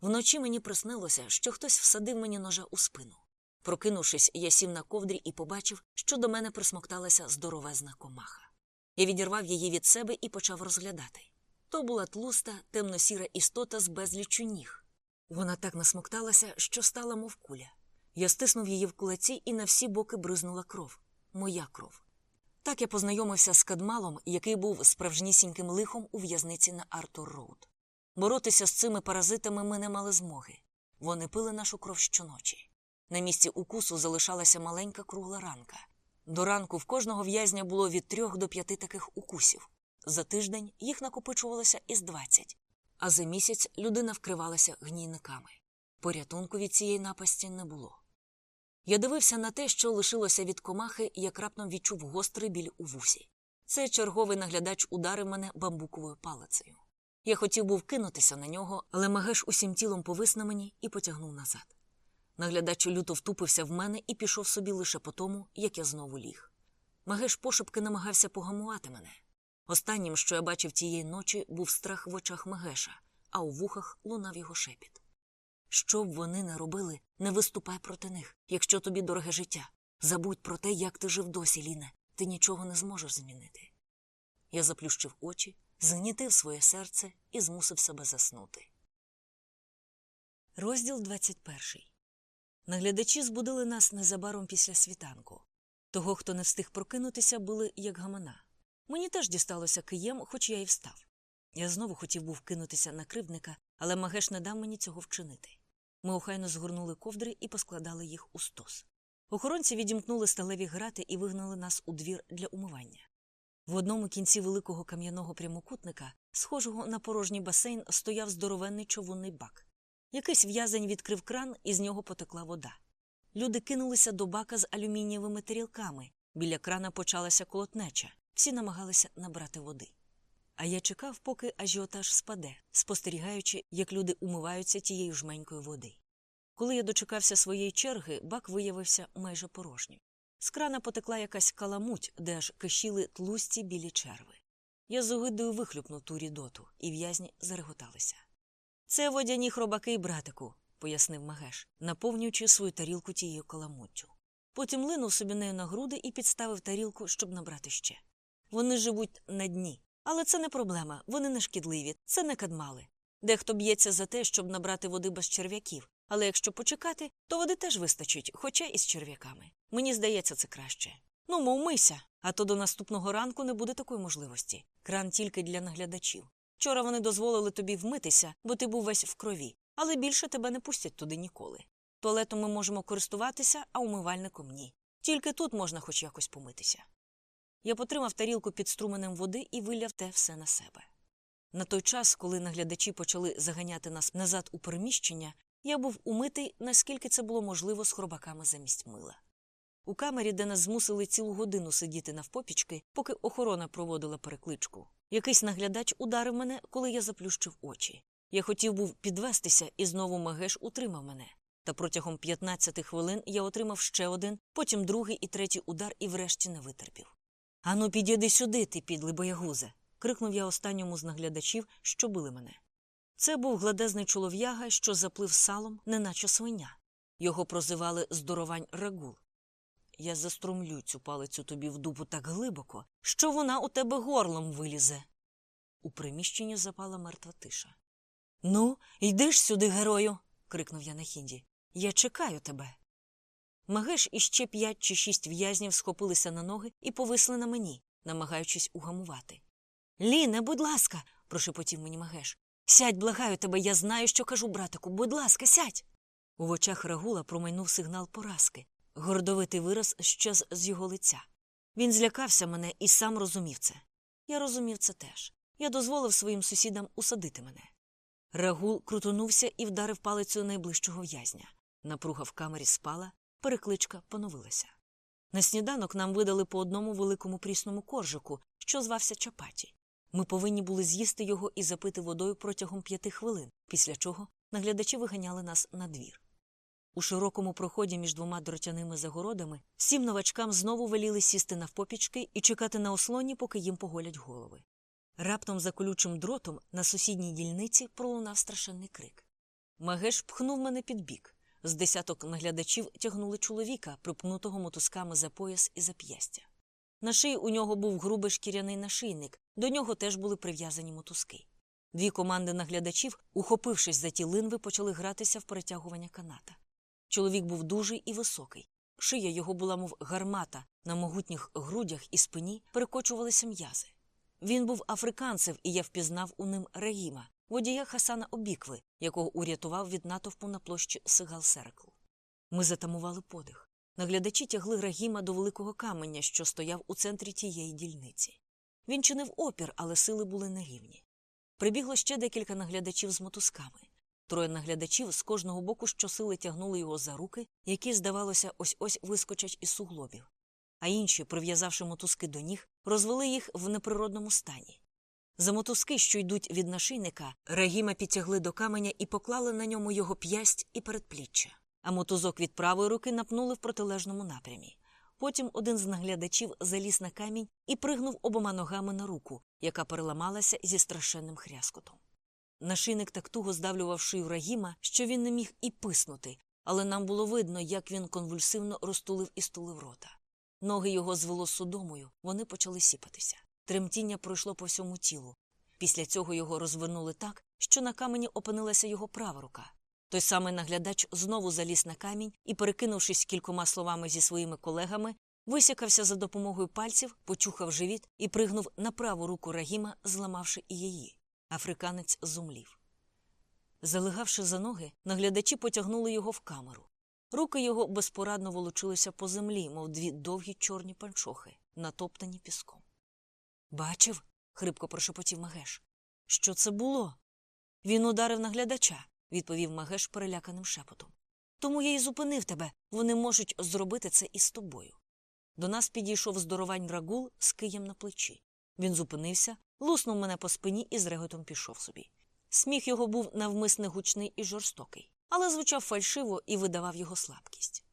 Вночі мені приснилося, що хтось всадив мені ножа у спину. Прокинувшись, я сів на ковдрі і побачив, що до мене присмокталася здоровезна комаха. Я відірвав її від себе і почав розглядати. То була тлуста, темно-сіра істота з безліччю ніг. Вона так насмокталася, що стала, мов куля. Я стиснув її в кулаці і на всі боки бризнула кров моя кров. Так я познайомився з кадмалом, який був справжнісіньким лихом у в'язниці на Артур Роуд. Боротися з цими паразитами ми не мали змоги. Вони пили нашу кров щоночі. На місці укусу залишалася маленька кругла ранка. До ранку в кожного в'язня було від трьох до п'яти таких укусів. За тиждень їх накопичувалося із двадцять, а за місяць людина вкривалася гнійниками. Порятунку від цієї напасті не було. Я дивився на те, що лишилося від комахи, як раптом відчув гострий біль у вусі. Це черговий наглядач ударив мене бамбуковою палицею. Я хотів був кинутися на нього, але Магеш усім тілом повис на мені і потягнув назад. Наглядач люто втупився в мене і пішов собі лише по тому, як я знову ліг. Магеш пошепки намагався погамувати мене. Останнім, що я бачив тієї ночі, був страх в очах Магеша, а у вухах лунав його шепіт. Що б вони не робили, не виступай проти них, якщо тобі дороге життя. Забудь про те, як ти жив досі, Ліне. Ти нічого не зможеш змінити. Я заплющив очі, згнітив своє серце і змусив себе заснути. Розділ 21 Наглядачі збудили нас незабаром після світанку. Того, хто не встиг прокинутися, були як гамана. Мені теж дісталося києм, хоч я і встав. Я знову хотів був кинутися на кривдника, але Магеш не дав мені цього вчинити. Ми охайно згорнули ковдри і поскладали їх у стос. Охоронці відімкнули сталеві грати і вигнали нас у двір для умивання. В одному кінці великого кам'яного прямокутника, схожого на порожній басейн, стояв здоровенний човунний бак. Якийсь в'язень відкрив кран, і з нього потекла вода. Люди кинулися до бака з алюмінієвими тарілками. Біля крана почалася колотнеча, всі намагалися набрати води. А я чекав, поки ажіотаж спаде, спостерігаючи, як люди умиваються тією жменькою води. Коли я дочекався своєї черги, бак виявився майже порожнім. З крана потекла якась каламуть, де аж кишіли тлусті білі черви. Я з огидою вихлюпнув ту рідоту, і в'язні зареготалися. Це водяні хробаки, братику, пояснив Магеш, наповнюючи свою тарілку тією каламуттю. Потім линув собі нею на груди і підставив тарілку, щоб набрати ще. Вони живуть на дні. Але це не проблема, вони не шкідливі, це не кадмали. Дехто б'ється за те, щоб набрати води без черв'яків, але якщо почекати, то води теж вистачить, хоча і з черв'яками. Мені здається, це краще. Ну, мов мийся, а то до наступного ранку не буде такої можливості. Кран тільки для наглядачів. Вчора вони дозволили тобі вмитися, бо ти був весь в крові, але більше тебе не пустять туди ніколи. Туалетом ми можемо користуватися, а умивальником ні. Тільки тут можна хоч якось помитися. Я потримав тарілку під струменем води і виляв те все на себе. На той час, коли наглядачі почали заганяти нас назад у переміщення, я був умитий, наскільки це було можливо з хробаками замість мила. У камері, де нас змусили цілу годину сидіти навпопічки, поки охорона проводила перекличку. Якийсь наглядач ударив мене, коли я заплющив очі. Я хотів був підвестися, і знову Магеш утримав мене. Та протягом 15 хвилин я отримав ще один, потім другий і третій удар і врешті не витерпів. Ану, підійди сюди, ти підлий боягузе. крикнув я останньому з наглядачів, що били мене. Це був гладезний чолов'яга, що заплив салом, неначе свиня. Його прозивали здоровань рагул. Я заструмлю цю палицю тобі в дупу так глибоко, що вона у тебе горлом вилізе. У приміщенні запала мертва тиша. Ну, йди ж сюди, герою. крикнув я на хінді. Я чекаю тебе. Магеш і ще п'ять чи шість в'язнів схопилися на ноги і повисли на мені, намагаючись угамувати. Ліне, будь ласка, прошепотів мені Магеш. Сядь, благаю тебе, я знаю, що кажу, братику. Будь ласка, сядь. У очах Рагула промайнув сигнал поразки. Гордовитий вираз щез з його лиця. Він злякався мене і сам розумів це. Я розумів це теж. Я дозволив своїм сусідам усадити мене. Рагул крутонувся і вдарив палицею найближчого в'язня. Напруга в камері спала, перекличка поновилася. На сніданок нам видали по одному великому прісному коржику, що звався чапаті. Ми повинні були з'їсти його і запити водою протягом п'яти хвилин, після чого наглядачі виганяли нас на двір. У широкому проході між двома дротяними загородами всім новачкам знову веліли сісти навпопічки і чекати на ослоні, поки їм поголять голови. Раптом за колючим дротом на сусідній дільниці пролунав страшенний крик. Магеш пхнув мене під бік. З десяток наглядачів тягнули чоловіка, припнутого мотузками за пояс і зап'ястя. На шиї у нього був грубий шкіряний нашийник, до нього теж були прив'язані мотузки. Дві команди наглядачів, ухопившись за ті линви, почали гратися в перетягування каната. Чоловік був дужий і високий. Шия його була, мов гармата, на могутніх грудях і спині перекочувалися м'язи. Він був африканцем, і я впізнав у ним Раїма, водія Хасана Обікви, якого урятував від натовпу на площі Сигал-Серкл. Ми затамували подих. Наглядачі тягли Рагіма до великого каменя, що стояв у центрі тієї дільниці. Він чинив опір, але сили були нерівні. Прибігло ще декілька наглядачів з мотузками. Троє наглядачів з кожного боку щосили тягнули його за руки, які, здавалося, ось ось вискочать із суглобів. А інші, прив'язавши мотузки до ніг, розвели їх в неприродному стані. За мотузки, що йдуть від нашийника, Рагіма підтягли до каменя і поклали на ньому його п'ясть і передпліччя, а мотузок від правої руки напнули в протилежному напрямі. Потім один з наглядачів заліз на камінь і пригнув обома ногами на руку, яка переламалася зі страшенним хряскотом. Нашийник так туго здавлював шию Рагіма, що він не міг і писнути, але нам було видно, як він конвульсивно розтулив і стулив рота. Ноги його звело судомою, вони почали сіпатися. Тремтіння пройшло по всьому тілу. Після цього його розвернули так, що на камені опинилася його права рука. Той самий наглядач знову заліз на камінь і, перекинувшись кількома словами зі своїми колегами, висякався за допомогою пальців, почухав живіт і пригнув на праву руку Рагіма, зламавши і її. Африканець зумлів. Залегавши за ноги, наглядачі потягнули його в камеру. Руки його безпорадно волочилися по землі, мов дві довгі чорні панчохи, натоптані піском. Бачив? хрипко прошепотів Магеш. Що це було? Він ударив наглядача, відповів Магеш переляканим шепотом. Тому я й зупинив тебе. Вони можуть зробити це і з тобою. До нас підійшов здоровань рагул з києм на плечі. Він зупинився, луснув мене по спині і з реготом пішов собі. Сміх його був навмисне гучний і жорстокий, але звучав фальшиво і видавав його слабкість.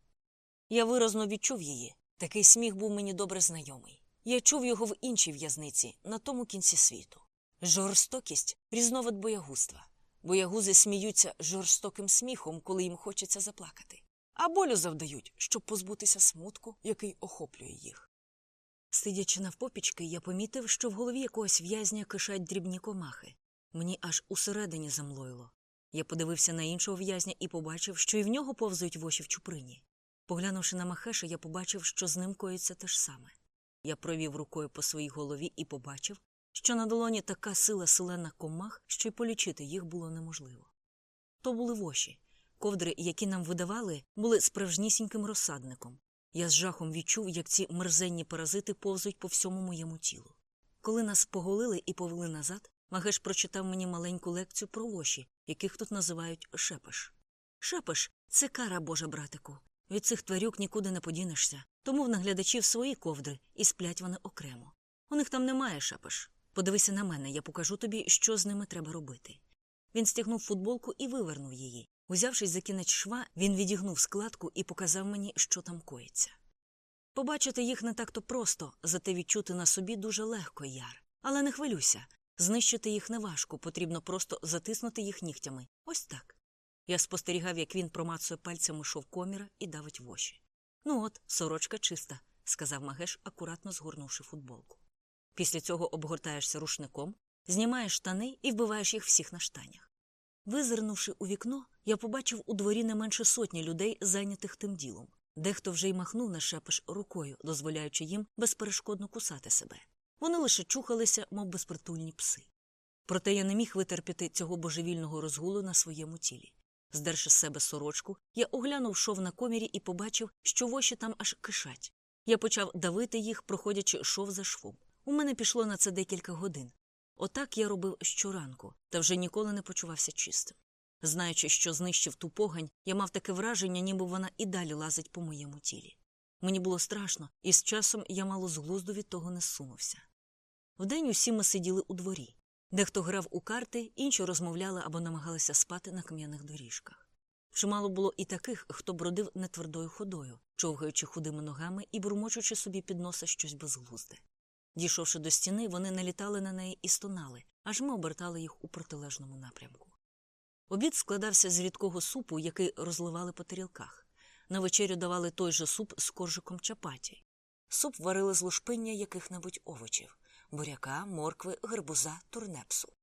Я виразно відчув її. Такий сміх був мені добре знайомий. Я чув його в іншій в'язниці, на тому кінці світу. Жорстокість різновид боягузтва. Боягузи сміються жорстоким сміхом, коли їм хочеться заплакати, а болю завдають, щоб позбутися смутку, який охоплює їх. Сидячи навпопічки, я помітив, що в голові якогось в'язня кишать дрібні комахи. Мені аж усередині замлоїло. Я подивився на іншого в'язня і побачив, що і в нього повзають воші в чуприні. Поглянувши на Махеша, я побачив, що з ним коїться те ж саме. Я провів рукою по своїй голові і побачив, що на долоні така сила селена комах, що й полічити їх було неможливо. То були воші. Ковдри, які нам видавали, були справжнісіньким розсадником. Я з жахом відчув, як ці мерзенні паразити повзуть по всьому моєму тілу. Коли нас поголили і повели назад, Магеш прочитав мені маленьку лекцію про воші, яких тут називають шепеш. Шепеш це кара Божа, братику. Від цих тварюк нікуди не подінешся, тому в наглядачів свої ковдри і сплять вони окремо. У них там немає шепеш. Подивися на мене, я покажу тобі, що з ними треба робити. Він стягнув футболку і вивернув її. Узявшись за кінець шва, він відігнув складку і показав мені, що там коїться. Побачити їх не так то просто, зате відчути на собі дуже легко яр. Але не хвилюйся. Знищити їх неважко, потрібно просто затиснути їх нігтями. Ось так. Я спостерігав, як він промацує пальцями шовкоміра і давить воші. Ну от, сорочка чиста, сказав Магеш, акуратно згорнувши футболку. Після цього обгортаєшся рушником, знімаєш штани і вбиваєш їх всіх на штанях. Визирнувши у вікно, я побачив у дворі не менше сотні людей, зайнятих тим ділом. Дехто вже й махнув на шепеш рукою, дозволяючи їм безперешкодно кусати себе. Вони лише чухалися, мов безпритульні пси. Проте я не міг витерпіти цього божевільного розгулу на своєму тілі. Здерши з себе сорочку, я оглянув шов на комірі і побачив, що воші там аж кишать. Я почав давити їх, проходячи шов за швом. У мене пішло на це декілька годин. Отак я робив щоранку, та вже ніколи не почувався чистим. Знаючи, що знищив ту погань, я мав таке враження, ніби вона і далі лазить по моєму тілі. Мені було страшно, і з часом я мало з глузду від того не сунувся. Вдень усі ми сиділи у дворі. Дехто грав у карти, інші розмовляли або намагалися спати на кам'яних доріжках. Чимало було і таких, хто бродив нетвердою ходою, човгаючи худими ногами і бурмочучи собі під носа щось безглузде. Дійшовши до стіни, вони налітали на неї і стонали, аж ми обертали їх у протилежному напрямку. Обід складався з рідкого супу, який розливали по тарілках. На вечерю давали той же суп з коржиком чапаті. Суп варили з лушпиння яких-небудь овочів буряка, моркви, гарбуза, турнепсу.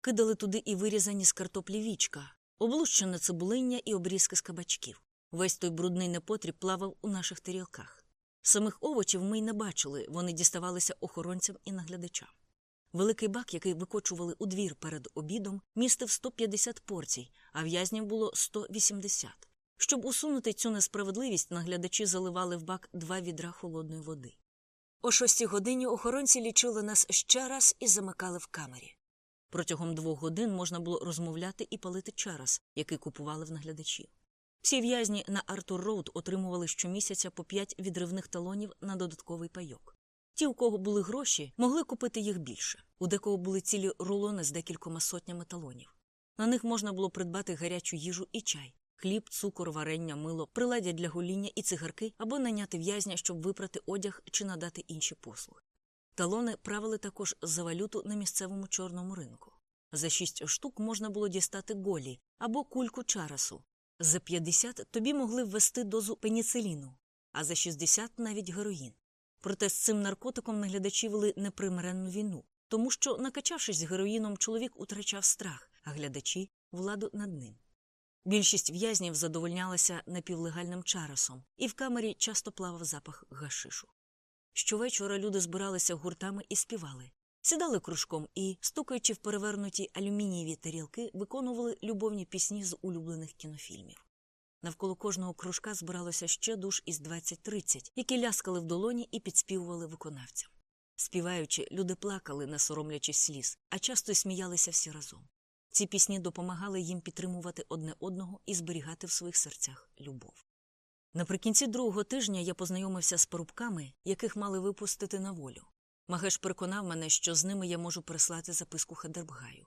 Кидали туди і вирізані з картоплі вічка, облущене цибулиння і обрізки з кабачків. Весь той брудний непотріб плавав у наших тарілках. Самих овочів ми й не бачили, вони діставалися охоронцям і наглядачам. Великий бак, який викочували у двір перед обідом, містив 150 порцій, а в'язнів було 180. Щоб усунути цю несправедливість, наглядачі заливали в бак два відра холодної води. О шостій годині охоронці лічили нас ще раз і замикали в камері. Протягом двох годин можна було розмовляти і палити чарас, який купували в наглядачів. Всі в'язні на Артур Роуд отримували щомісяця по п'ять відривних талонів на додатковий пайок. Ті, у кого були гроші, могли купити їх більше, у декого були цілі рулони з декількома сотнями талонів. На них можна було придбати гарячу їжу і чай, хліб, цукор, варення, мило, приладдя для гоління і цигарки або наняти в'язня, щоб випрати одяг чи надати інші послуги. Талони правили також за валюту на місцевому чорному ринку. За шість штук можна було дістати голі або кульку чарасу. За 50 тобі могли ввести дозу пеніциліну, а за 60 навіть героїн. Проте з цим наркотиком наглядачі вели непримиренну війну, тому що, накачавшись героїном, чоловік утрачав страх, а глядачі владу над ним. Більшість в'язнів задовольнялася напівлегальним чарасом, і в камері часто плавав запах гашишу. Щовечора люди збиралися гуртами і співали. сідали кружком і, стукаючи в перевернуті алюмінієві тарілки, виконували любовні пісні з улюблених кінофільмів. Навколо кожного кружка збиралося ще душ із 20-30, які ляскали в долоні і підспівували виконавцям. Співаючи, люди плакали, не соромлячись сліз, а часто й сміялися всі разом. Ці пісні допомагали їм підтримувати одне одного і зберігати в своїх серцях любов. Наприкінці другого тижня я познайомився з порубками, яких мали випустити на волю. Магеш переконав мене, що з ними я можу прислати записку Хадербгаю.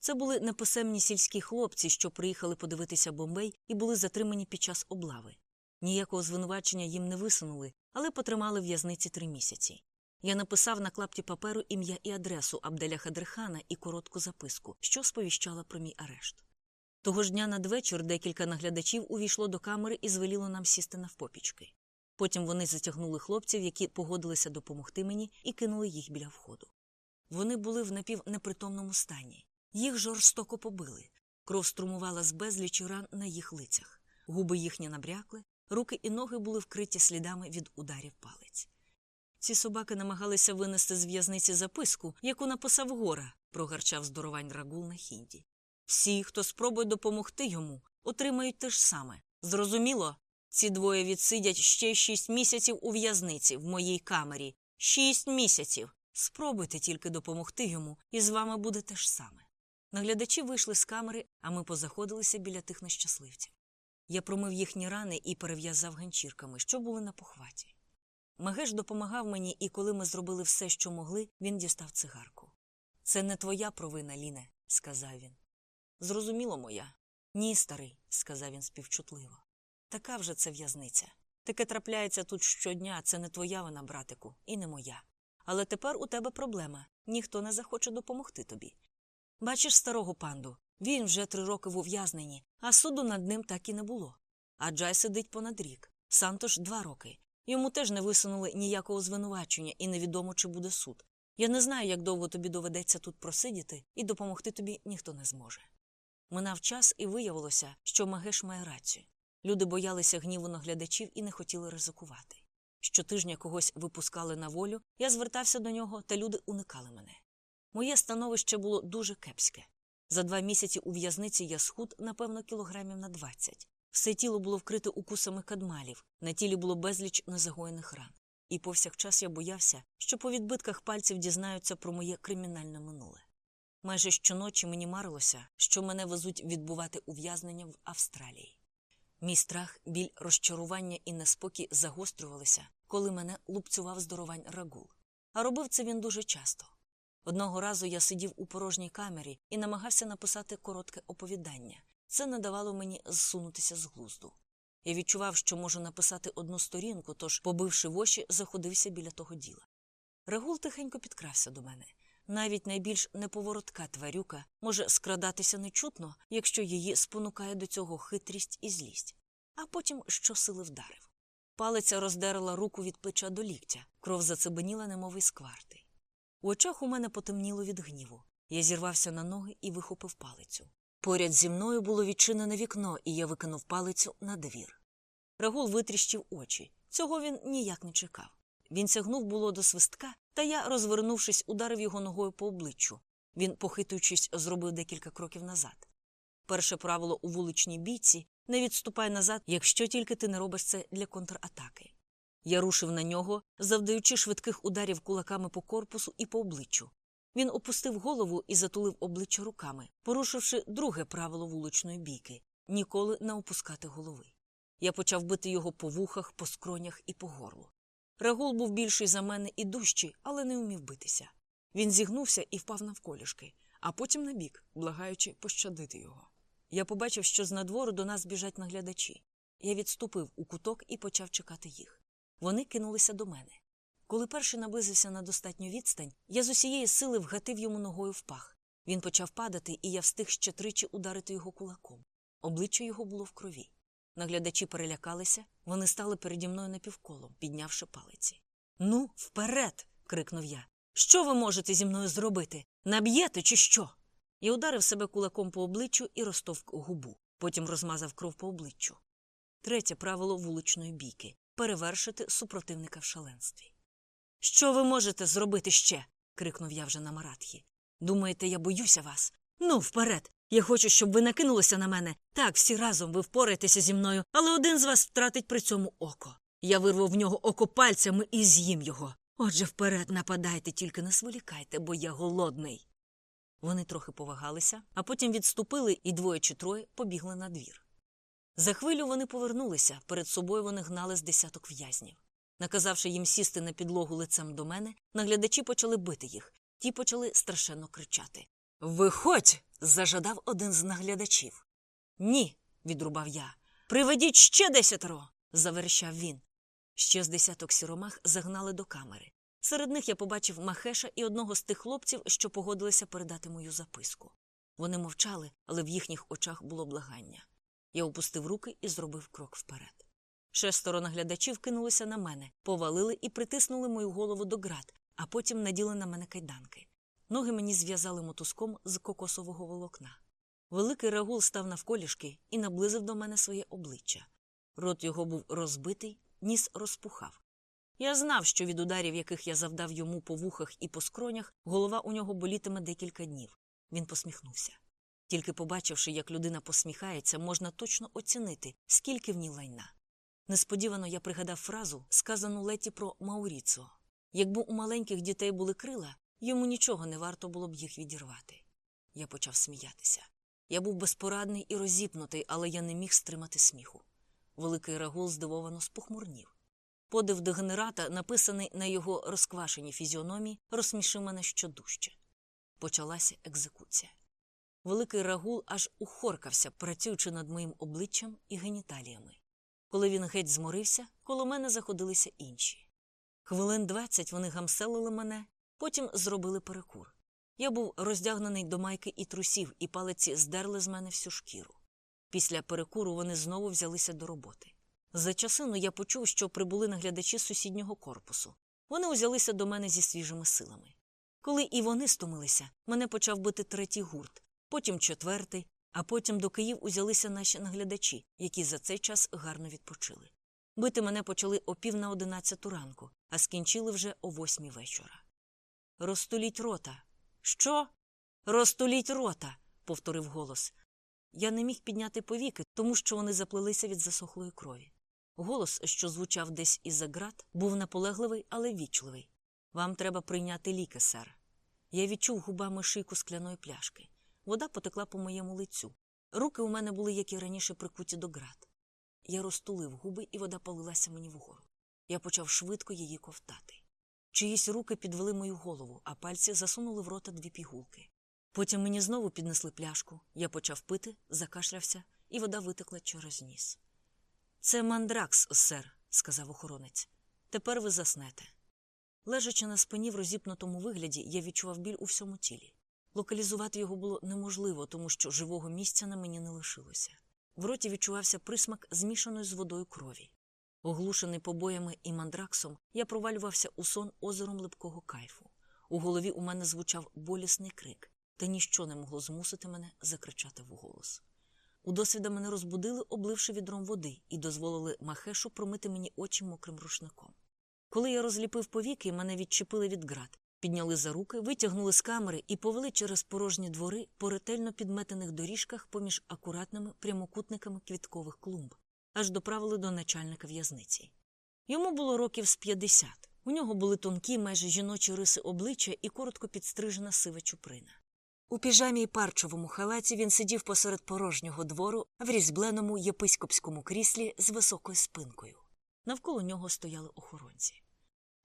Це були неписемні сільські хлопці, що приїхали подивитися Бомбей і були затримані під час облави. Ніякого звинувачення їм не висунули, але потримали в'язниці три місяці. Я написав на клапті паперу ім'я і адресу Абделя Хадерхана і коротку записку, що сповіщала про мій арешт. Того ж дня надвечір декілька наглядачів увійшло до камери і звеліло нам сісти навпопічки. Потім вони затягнули хлопців, які погодилися допомогти мені, і кинули їх біля входу. Вони були в напівнепритомному стані. Їх жорстоко побили. Кров струмувала з безлічі ран на їх лицях. Губи їхні набрякли, руки і ноги були вкриті слідами від ударів палець. Ці собаки намагалися винести з в'язниці записку, яку написав гора, прогарчав здоровань рагул на хінді. Всі, хто спробує допомогти йому, отримають те ж саме. Зрозуміло, ці двоє відсидять ще шість місяців у в'язниці в моїй камері. Шість місяців. Спробуйте тільки допомогти йому, і з вами буде те ж саме. Наглядачі вийшли з камери, а ми позаходилися біля тих нещасливців. Я промив їхні рани і перев'язав ганчірками, що були на похваті. Магеш допомагав мені, і коли ми зробили все, що могли, він дістав цигарку. Це не твоя провина, Ліне, сказав він. Зрозуміло, моя. Ні, старий, сказав він співчутливо. Така вже це в'язниця. Таке трапляється тут щодня, це не твоя вина, братику, і не моя. Але тепер у тебе проблема ніхто не захоче допомогти тобі. Бачиш старого панду, він вже три роки в ув'язненні, а суду над ним так і не було. А Джай сидить понад рік, Сантош два роки. Йому теж не висунули ніякого звинувачення, і невідомо, чи буде суд. Я не знаю, як довго тобі доведеться тут просидіти, і допомогти тобі ніхто не зможе. Минав час, і виявилося, що Магеш має рацію. Люди боялися гніву наглядачів і не хотіли ризикувати. Щотижня когось випускали на волю, я звертався до нього, та люди уникали мене. Моє становище було дуже кепське. За два місяці у в'язниці я схуд, напевно, кілограмів на двадцять. Все тіло було вкрите укусами кадмалів, на тілі було безліч незагоєних ран. І повсякчас я боявся, що по відбитках пальців дізнаються про моє кримінальне минуле. Майже щоночі мені марилося, що мене везуть відбувати ув'язнення в Австралії. Мій страх, біль, розчарування і неспокій загострювалися, коли мене лупцював здоровань рагул. А робив це він дуже часто. Одного разу я сидів у порожній камері і намагався написати коротке оповідання. Це не давало мені зсунутися з глузду. Я відчував, що можу написати одну сторінку, тож, побивши воші, заходився біля того діла. Рагул тихенько підкрався до мене. Навіть найбільш неповоротка тварюка може скрадатися нечутно, якщо її спонукає до цього хитрість і злість, а потім щосили вдарив. Палиця роздерла руку від плеча до ліктя, кров зацебеніла, немов із кварти. У очах у мене потемніло від гніву. Я зірвався на ноги і вихопив палицю. Поряд зі мною було відчинене вікно, і я викинув палицю на двір. Рагул витріщив очі. Цього він ніяк не чекав. Він сягнув було до свистка, та я, розвернувшись, ударив його ногою по обличчю. Він, похитуючись, зробив декілька кроків назад. Перше правило у вуличній бійці не відступай назад, якщо тільки ти не робиш це для контратаки. Я рушив на нього, завдаючи швидких ударів кулаками по корпусу і по обличчю. Він опустив голову і затулив обличчя руками, порушивши друге правило вуличної бійки ніколи не опускати голови. Я почав бити його по вухах, по скронях і по горлу. Рагул був більший за мене і дужчий, але не вмів битися. Він зігнувся і впав навколішки, а потім на бік, благаючи пощадити його. Я побачив, що з надвору до нас біжать наглядачі. Я відступив у куток і почав чекати їх. Вони кинулися до мене. Коли перший наблизився на достатню відстань, я з усієї сили вгатив йому ногою в пах. Він почав падати, і я встиг ще тричі ударити його кулаком. Обличчя його було в крові. Наглядачі перелякалися, вони стали переді мною напівколом, піднявши палиці. Ну, вперед. крикнув я. Що ви можете зі мною зробити? Наб'єте, чи що? Я ударив себе кулаком по обличчю і розтовк губу, потім розмазав кров по обличчю. Третє правило вуличної бійки перевершити супротивника в шаленстві. Що ви можете зробити ще? крикнув я вже на маратхі. Думаєте, я боюся вас? Ну, вперед. Я хочу, щоб ви накинулися на мене. Так, всі разом ви впораєтеся зі мною, але один з вас втратить при цьому око. Я вирву в нього око пальцями і з'їм його. Отже, вперед нападайте, тільки не сволікайте, бо я голодний. Вони трохи повагалися, а потім відступили, і двоє чи троє побігли на двір. За хвилю вони повернулися, перед собою вони гнали з десяток в'язнів. Наказавши їм сісти на підлогу лицем до мене, наглядачі почали бити їх, ті почали страшенно кричати. Виходь. зажадав один з наглядачів. Ні, відрубав я. Приведіть ще десятеро. заверщав він. Ще з десяток сіромах загнали до камери. Серед них я побачив Махеша і одного з тих хлопців, що погодилися передати мою записку. Вони мовчали, але в їхніх очах було благання. Я опустив руки і зробив крок вперед. Шестеро наглядачів кинулися на мене, повалили і притиснули мою голову до град, а потім наділи на мене кайданки. Ноги мені зв'язали мотузком з кокосового волокна. Великий рагул став навколішки і наблизив до мене своє обличчя. Рот його був розбитий, ніс розпухав. Я знав, що від ударів, яких я завдав йому по вухах і по скронях, голова у нього болітиме декілька днів. Він посміхнувся. Тільки побачивши, як людина посміхається, можна точно оцінити, скільки в ній лайна. Несподівано я пригадав фразу, сказану Леті про Мауріцо. Якби у маленьких дітей були крила, йому нічого не варто було б їх відірвати. Я почав сміятися. Я був безпорадний і розіпнутий, але я не міг стримати сміху. Великий рагул здивовано спохмурнів. Подив дегенерата, написаний на його розквашеній фізіономії, розсмішив мене щодужче. Почалася екзекуція. Великий рагул аж ухоркався, працюючи над моїм обличчям і геніталіями. Коли він геть зморився, коло мене заходилися інші. Хвилин двадцять вони гамселили мене, потім зробили перекур. Я був роздягнений до майки і трусів, і палиці здерли з мене всю шкіру. Після перекуру вони знову взялися до роботи. За часину я почув, що прибули наглядачі з сусіднього корпусу. Вони узялися до мене зі свіжими силами. Коли і вони стомилися, мене почав бити третій гурт, потім четвертий, а потім до Київ узялися наші наглядачі, які за цей час гарно відпочили. Бити мене почали о пів на одинадцяту ранку, а скінчили вже о восьмій вечора. Розтуліть рота. Що? Розтуліть рота, повторив голос. Я не міг підняти повіки, тому що вони заплелися від засохлої крові. Голос, що звучав десь із за град, був наполегливий, але вічливий. Вам треба прийняти ліки, сер. Я відчув губами шийку скляної пляшки. Вода потекла по моєму лицю. Руки у мене були, як і раніше, прикуті до град. Я розтулив губи, і вода полилася мені вгору. Я почав швидко її ковтати. Чиїсь руки підвели мою голову, а пальці засунули в рота дві пігулки. Потім мені знову піднесли пляшку. Я почав пити, закашлявся, і вода витекла через ніс. Це мандракс, сер, сказав охоронець. Тепер ви заснете. Лежачи на спині в розіпнутому вигляді, я відчував біль у всьому тілі. Локалізувати його було неможливо, тому що живого місця на мені не лишилося. В роті відчувався присмак змішаної з водою крові. Оглушений побоями і мандраксом, я провалювався у сон озером липкого кайфу. У голові у мене звучав болісний крик, та ніщо не могло змусити мене закричати вголос. У досвіда мене розбудили, обливши відром води, і дозволили Махешу промити мені очі мокрим рушником. Коли я розліпив повіки, мене відчепили від град, підняли за руки, витягнули з камери і повели через порожні двори по ретельно підметених доріжках поміж акуратними прямокутниками квіткових клумб, аж доправили до начальника в'язниці. Йому було років з 50. У нього були тонкі, майже жіночі риси обличчя і коротко підстрижена сива чуприна. У піжамі й парчовому халаті він сидів посеред порожнього двору в різьбленому єпископському кріслі з високою спинкою. Навколо нього стояли охоронці.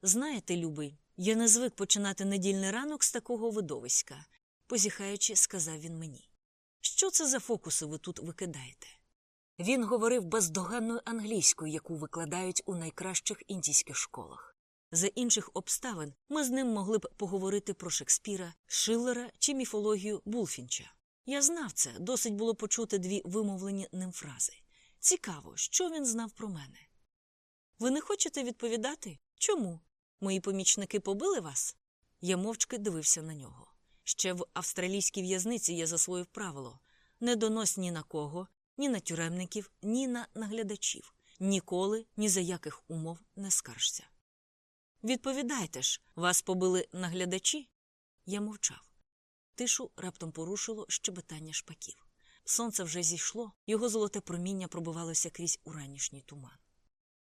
Знаєте, любий, я не звик починати недільний ранок з такого видовиська, позіхаючи, сказав він мені. Що це за фокуси ви тут викидаєте? Він говорив бездоганною англійською, яку викладають у найкращих індійських школах. За інших обставин ми з ним могли б поговорити про Шекспіра, Шиллера чи міфологію Булфінча. Я знав це, досить було почути дві вимовлені ним фрази. Цікаво, що він знав про мене. Ви не хочете відповідати? Чому? Мої помічники побили вас? Я мовчки дивився на нього. Ще в австралійській в'язниці я засвоїв правило не донось ні на кого, ні на тюремників, ні на наглядачів. Ніколи, ні за яких умов не скаржся. Відповідайте ж, вас побили наглядачі? Я мовчав. Тишу раптом порушило щебетання шпаків. Сонце вже зійшло, його золоте проміння пробивалося крізь уранішній туман.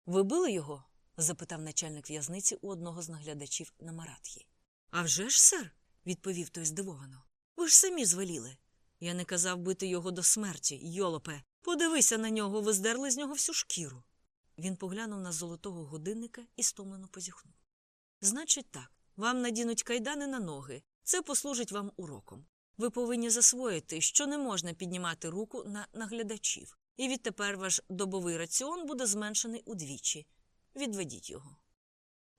Ви били його? Запитав начальник в'язниці у одного з наглядачів на Маратхі. «А вже ж, сер, відповів той здивовано. Ви ж самі звеліли. Я не казав бити його до смерті, йолопе. Подивися на нього, ви здерли з нього всю шкіру. Він поглянув на золотого годинника і стомлено позіхнув. Значить, так, вам надінуть кайдани на ноги. Це послужить вам уроком. Ви повинні засвоїти, що не можна піднімати руку на наглядачів, і відтепер ваш добовий раціон буде зменшений удвічі. Відведіть його.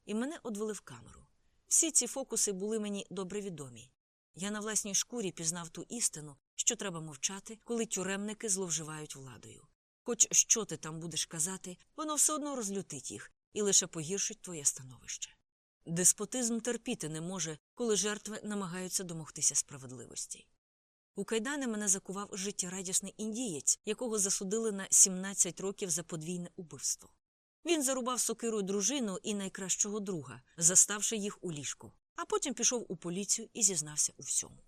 І мене одвели в камеру. Всі ці фокуси були мені добре відомі. Я на власній шкурі пізнав ту істину, що треба мовчати, коли тюремники зловживають владою. Хоч що ти там будеш казати, воно все одно розлютить їх і лише погіршить твоє становище. Деспотизм терпіти не може, коли жертви намагаються домогтися справедливості. У кайдани мене закував життєрадісний індієць, якого засудили на 17 років за подвійне убивство. Він зарубав сокирою дружину і найкращого друга, заставши їх у ліжку, а потім пішов у поліцію і зізнався у всьому.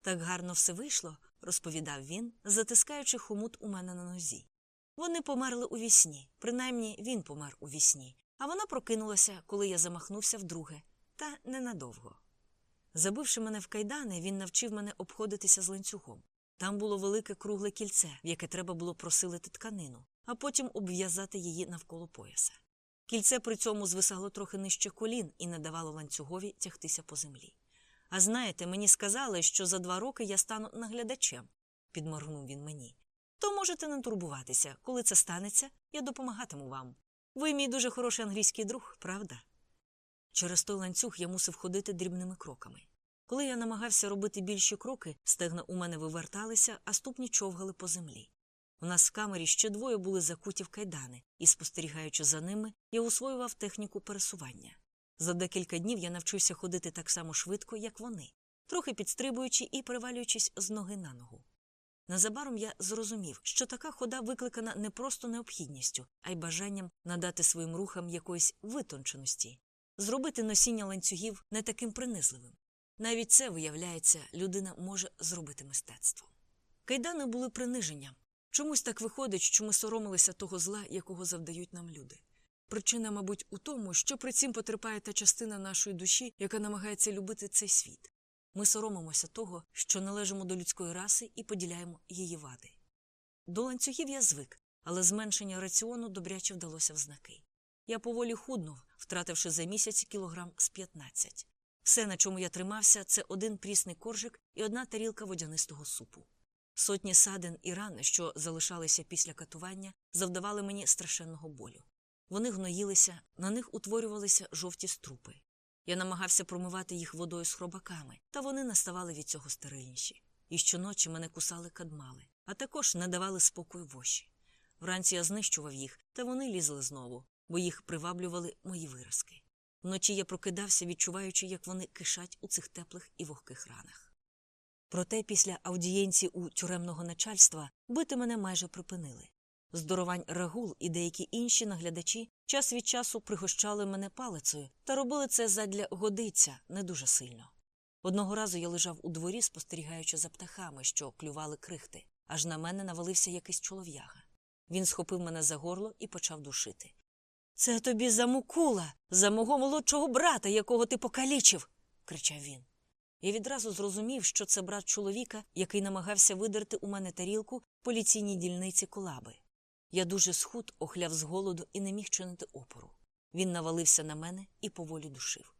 Так гарно все вийшло, розповідав він, затискаючи хомут у мене на нозі. Вони померли у вісні, принаймні він помер у вісні, а вона прокинулася, коли я замахнувся вдруге, та ненадовго. Забивши мене в кайдани, він навчив мене обходитися з ланцюгом. Там було велике кругле кільце, в яке треба було просилити тканину, а потім обв'язати її навколо пояса. Кільце при цьому звисало трохи нижче колін і не давало ланцюгові тягтися по землі. А знаєте, мені сказали, що за два роки я стану наглядачем, підморгнув він мені. То можете не турбуватися. Коли це станеться, я допомагатиму вам. Ви мій дуже хороший англійський друг, правда? Через той ланцюг я мусив ходити дрібними кроками. Коли я намагався робити більші кроки, стегна у мене виверталися, а ступні човгали по землі. У нас в камері ще двоє були закуті в кайдани, і, спостерігаючи за ними, я усвоював техніку пересування. За декілька днів я навчився ходити так само швидко, як вони, трохи підстрибуючи і перевалюючись з ноги на ногу. Незабаром я зрозумів, що така хода викликана не просто необхідністю, а й бажанням надати своїм рухам якоїсь витонченості, зробити носіння ланцюгів не таким принизливим. Навіть це, виявляється, людина може зробити мистецтво. Кайдани були приниженням. Чомусь так виходить, що ми соромилися того зла, якого завдають нам люди. Причина, мабуть, у тому, що при цім потерпає та частина нашої душі, яка намагається любити цей світ. Ми соромимося того, що належимо до людської раси і поділяємо її вади. До ланцюгів я звик, але зменшення раціону добряче вдалося в знаки. Я поволі худнув, втративши за місяць кілограм з 15. Все, на чому я тримався, це один прісний коржик і одна тарілка водянистого супу. Сотні садин і ран, що залишалися після катування, завдавали мені страшенного болю. Вони гноїлися, на них утворювалися жовті струпи. Я намагався промивати їх водою з хробаками, та вони наставали від цього стерильніші. І щоночі мене кусали кадмали, а також не давали спокою воші. Вранці я знищував їх, та вони лізли знову, бо їх приваблювали мої виразки. Вночі я прокидався, відчуваючи, як вони кишать у цих теплих і вогких ранах. Проте після аудієнції у тюремного начальства бити мене майже припинили. Здоровань Рагул і деякі інші наглядачі час від часу пригощали мене палицею та робили це задля годиця не дуже сильно. Одного разу я лежав у дворі, спостерігаючи за птахами, що клювали крихти, аж на мене навалився якийсь чолов'яга. Він схопив мене за горло і почав душити. Це тобі за мукула, за мого молодшого брата, якого ти покалічив. кричав він. Я відразу зрозумів, що це брат чоловіка, який намагався видерти у мене тарілку поліційній дільниці колаби. Я дуже схуд, охляв з голоду і не міг чинити опору. Він навалився на мене і поволі душив.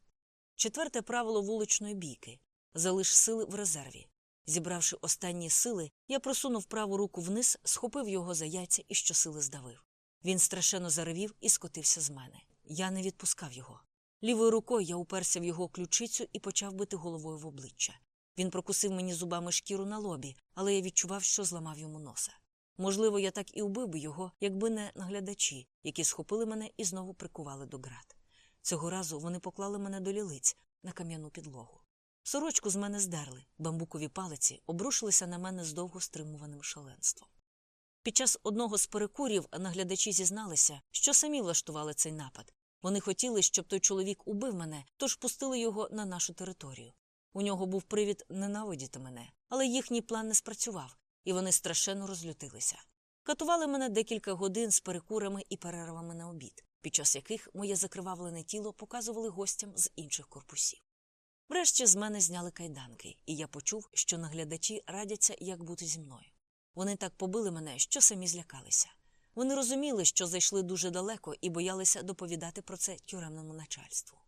Четверте правило вуличної бійки залиш сили в резерві. Зібравши останні сили, я просунув праву руку вниз, схопив його за яйця і щосили здавив. Він страшенно заревів і скотився з мене. Я не відпускав його. Лівою рукою я уперся в його ключицю і почав бити головою в обличчя. Він прокусив мені зубами шкіру на лобі, але я відчував, що зламав йому носа. Можливо, я так і вбив би його, якби не наглядачі, які схопили мене і знову прикували до град. Цього разу вони поклали мене до лілиць на кам'яну підлогу. Сорочку з мене здерли, бамбукові палиці обрушилися на мене з довго стримуваним шаленством. Під час одного з перекурів наглядачі зізналися, що самі влаштували цей напад. Вони хотіли, щоб той чоловік убив мене, тож пустили його на нашу територію. У нього був привід ненавидіти мене, але їхній план не спрацював, і вони страшенно розлютилися. Катували мене декілька годин з перекурами і перервами на обід, під час яких моє закривавлене тіло показували гостям з інших корпусів. Врешті з мене зняли кайданки, і я почув, що наглядачі радяться, як бути зі мною. Вони так побили мене, що самі злякалися. Вони розуміли, що зайшли дуже далеко і боялися доповідати про це тюремному начальству.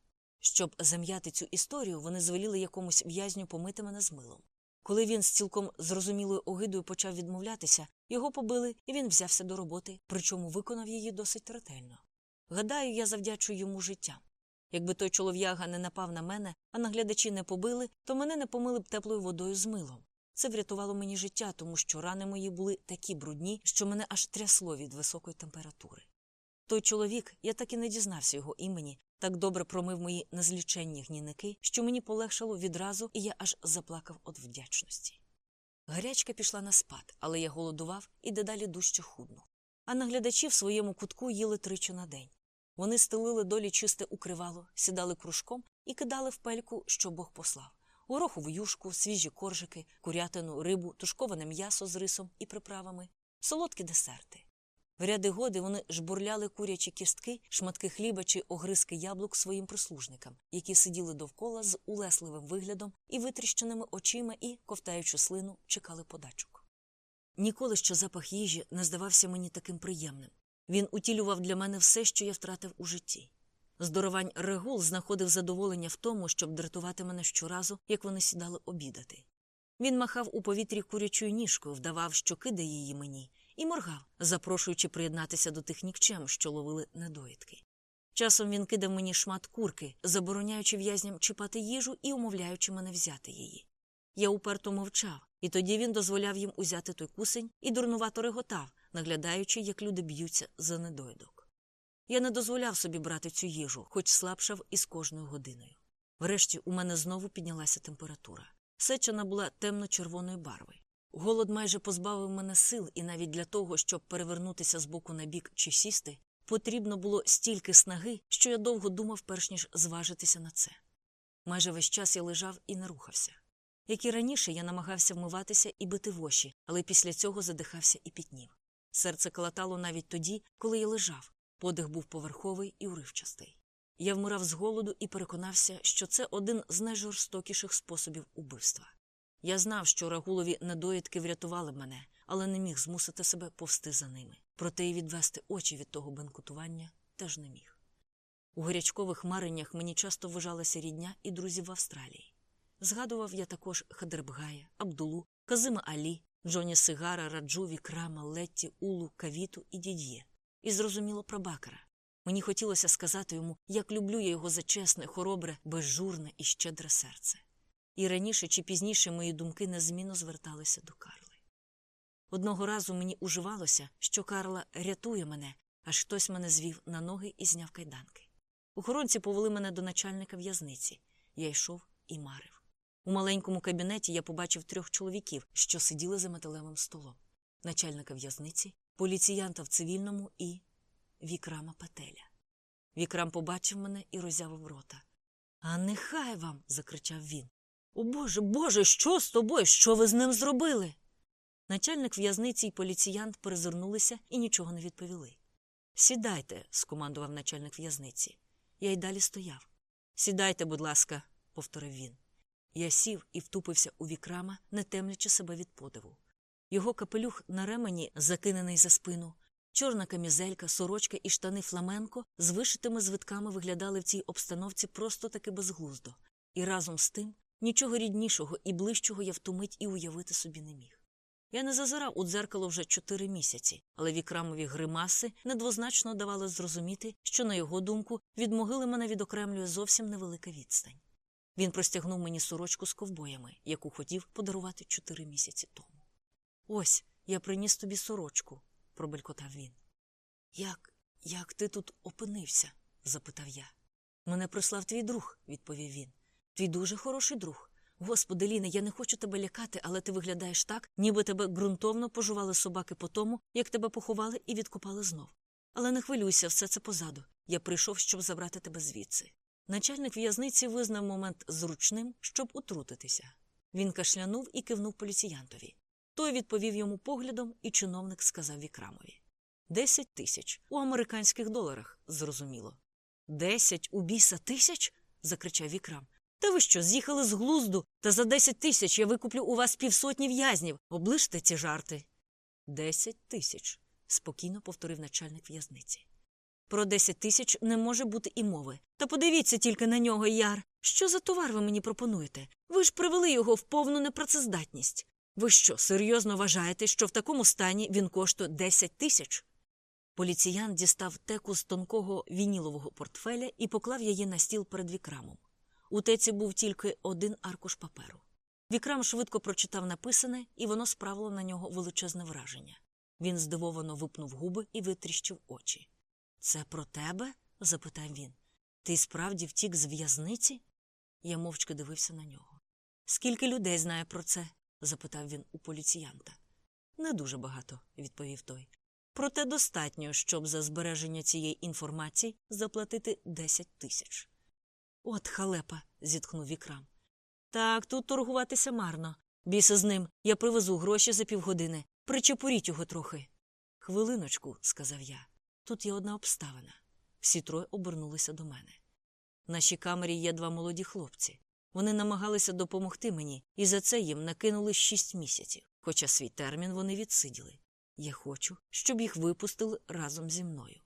Щоб зам'яти цю історію, вони звеліли якомусь в'язню помити мене з милом. Коли він з цілком зрозумілою огидою почав відмовлятися, його побили, і він взявся до роботи, причому виконав її досить ретельно. Гадаю, я завдячую йому життям. Якби той чолов'яга не напав на мене, а наглядачі не побили, то мене не помили б теплою водою з милом. Це врятувало мені життя, тому що рани мої були такі брудні, що мене аж трясло від високої температури. Той чоловік, я так і не дізнався його імені, так добре промив мої незліченні гніники, що мені полегшало відразу, і я аж заплакав від вдячності. Гарячка пішла на спад, але я голодував і дедалі дужче худнув. А наглядачі в своєму кутку їли тричі на день. Вони стелили долі чисте укривало, сідали кружком і кидали в пельку, що Бог послав горохову юшку, свіжі коржики, курятину, рибу, тушковане м'ясо з рисом і приправами, солодкі десерти. В ряди годи вони жбурляли курячі кістки, шматки хліба чи огризки яблук своїм прислужникам, які сиділи довкола з улесливим виглядом і витріщеними очима і, ковтаючи слину, чекали подачок. Ніколи що запах їжі не здавався мені таким приємним. Він утілював для мене все, що я втратив у житті. Здоровань Регул знаходив задоволення в тому, щоб дратувати мене щоразу, як вони сідали обідати. Він махав у повітрі курячою ніжкою, вдавав, що кидає її мені, і моргав, запрошуючи приєднатися до тих нікчем, що ловили недоїдки. Часом він кидав мені шмат курки, забороняючи в'язням чіпати їжу і умовляючи мене взяти її. Я уперто мовчав, і тоді він дозволяв їм узяти той кусень і дурнувато реготав, наглядаючи, як люди б'ються за недоїдок. Я не дозволяв собі брати цю їжу, хоч слабшав із кожною годиною. Врешті у мене знову піднялася температура. Сечена була темно-червоної барви. Голод майже позбавив мене сил, і навіть для того, щоб перевернутися з боку на бік чи сісти, потрібно було стільки снаги, що я довго думав, перш ніж зважитися на це. Майже весь час я лежав і не рухався. Як і раніше, я намагався вмиватися і бити воші, але після цього задихався і пітнів. Серце калатало навіть тоді, коли я лежав. Подих був поверховий і уривчастий. Я вмирав з голоду і переконався, що це один з найжорстокіших способів убивства. Я знав, що рагулові недоїдки врятували мене, але не міг змусити себе повсти за ними. Проте й відвести очі від того бенкутування теж не міг. У гарячкових мареннях мені часто вважалася рідня і друзі в Австралії. Згадував я також Хадербгая, Абдулу, Казима Алі, Джоні Сигара, Раджу, Вікрама, Летті, Улу, Кавіту і Дід'є. І зрозуміло про Бакара. Мені хотілося сказати йому, як люблю я його за чесне, хоробре, безжурне і щедре серце. І раніше чи пізніше мої думки незмінно зверталися до Карли. Одного разу мені уживалося, що Карла рятує мене, аж хтось мене звів на ноги і зняв кайданки. Охоронці повели мене до начальника в'язниці. Я йшов і марив. У маленькому кабінеті я побачив трьох чоловіків, що сиділи за металевим столом начальника в'язниці, поліціянта в цивільному і Вікрама Пателя. Вікрам побачив мене і роззявив рота. А нехай вам. закричав він. О Боже, Боже, що з тобою? Що ви з ним зробили? Начальник в'язниці і поліціянт перезирнулися і нічого не відповіли. Сідайте, скомандував начальник в'язниці. Я й далі стояв. Сідайте, будь ласка, повторив він. Я сів і втупився у вікрама, не темлячи себе від подиву. Його капелюх на ремені, закинений за спину, чорна камізелька, сорочка і штани фламенко з вишитими звитками виглядали в цій обстановці просто таки безглуздо, і разом з тим нічого ріднішого і ближчого я втумить і уявити собі не міг. Я не зазирав у дзеркало вже чотири місяці, але вікрамові гримаси недвозначно давали зрозуміти, що, на його думку, від могили мене відокремлює зовсім невелика відстань. Він простягнув мені сорочку з ковбоями, яку хотів подарувати чотири місяці тому. Ось я приніс тобі сорочку, пробелькотав він. Як, як ти тут опинився? запитав я. Мене прислав твій друг, відповів він. Твій дуже хороший друг. Господи, Ліне, я не хочу тебе лякати, але ти виглядаєш так, ніби тебе ґрунтовно пожували собаки по тому, як тебе поховали і відкопали знов. Але не хвилюйся, все це позаду. Я прийшов, щоб забрати тебе звідси. Начальник в'язниці визнав момент зручним, щоб утрутитися. Він кашлянув і кивнув поліціянтові. Той відповів йому поглядом, і чиновник сказав Вікрамові. Десять тисяч у американських доларах, зрозуміло. Десять у біса тисяч? закричав Вікрам. Та ви що, з'їхали з глузду? Та за десять тисяч я викуплю у вас півсотні в'язнів. Оближте ці жарти. Десять тисяч, спокійно повторив начальник в'язниці. Про десять тисяч не може бути і мови. Та подивіться тільки на нього, яр. Що за товар ви мені пропонуєте? Ви ж привели його в повну непрацездатність. Ви що, серйозно вважаєте, що в такому стані він коштує десять тисяч? Поліціян дістав теку з тонкого вінілового портфеля і поклав її на стіл перед вікрамом. У теці був тільки один аркуш паперу. Вікрам швидко прочитав написане, і воно справило на нього величезне враження. Він здивовано випнув губи і витріщив очі. Це про тебе? запитав він. Ти справді втік з в'язниці? Я мовчки дивився на нього. Скільки людей знає про це? Запитав він у поліціянта. Не дуже багато, відповів той. Проте достатньо, щоб за збереження цієї інформації заплатити 10 тисяч. От халепа, зітхнув вікрам. Так, тут торгуватися марно. Біса з ним, я привезу гроші за півгодини. Причепуріть його трохи. Хвилиночку, сказав я. Тут є одна обставина. Всі троє обернулися до мене. В нашій камері є два молоді хлопці. Вони намагалися допомогти мені, і за це їм накинули шість місяців, хоча свій термін вони відсиділи. Я хочу, щоб їх випустили разом зі мною.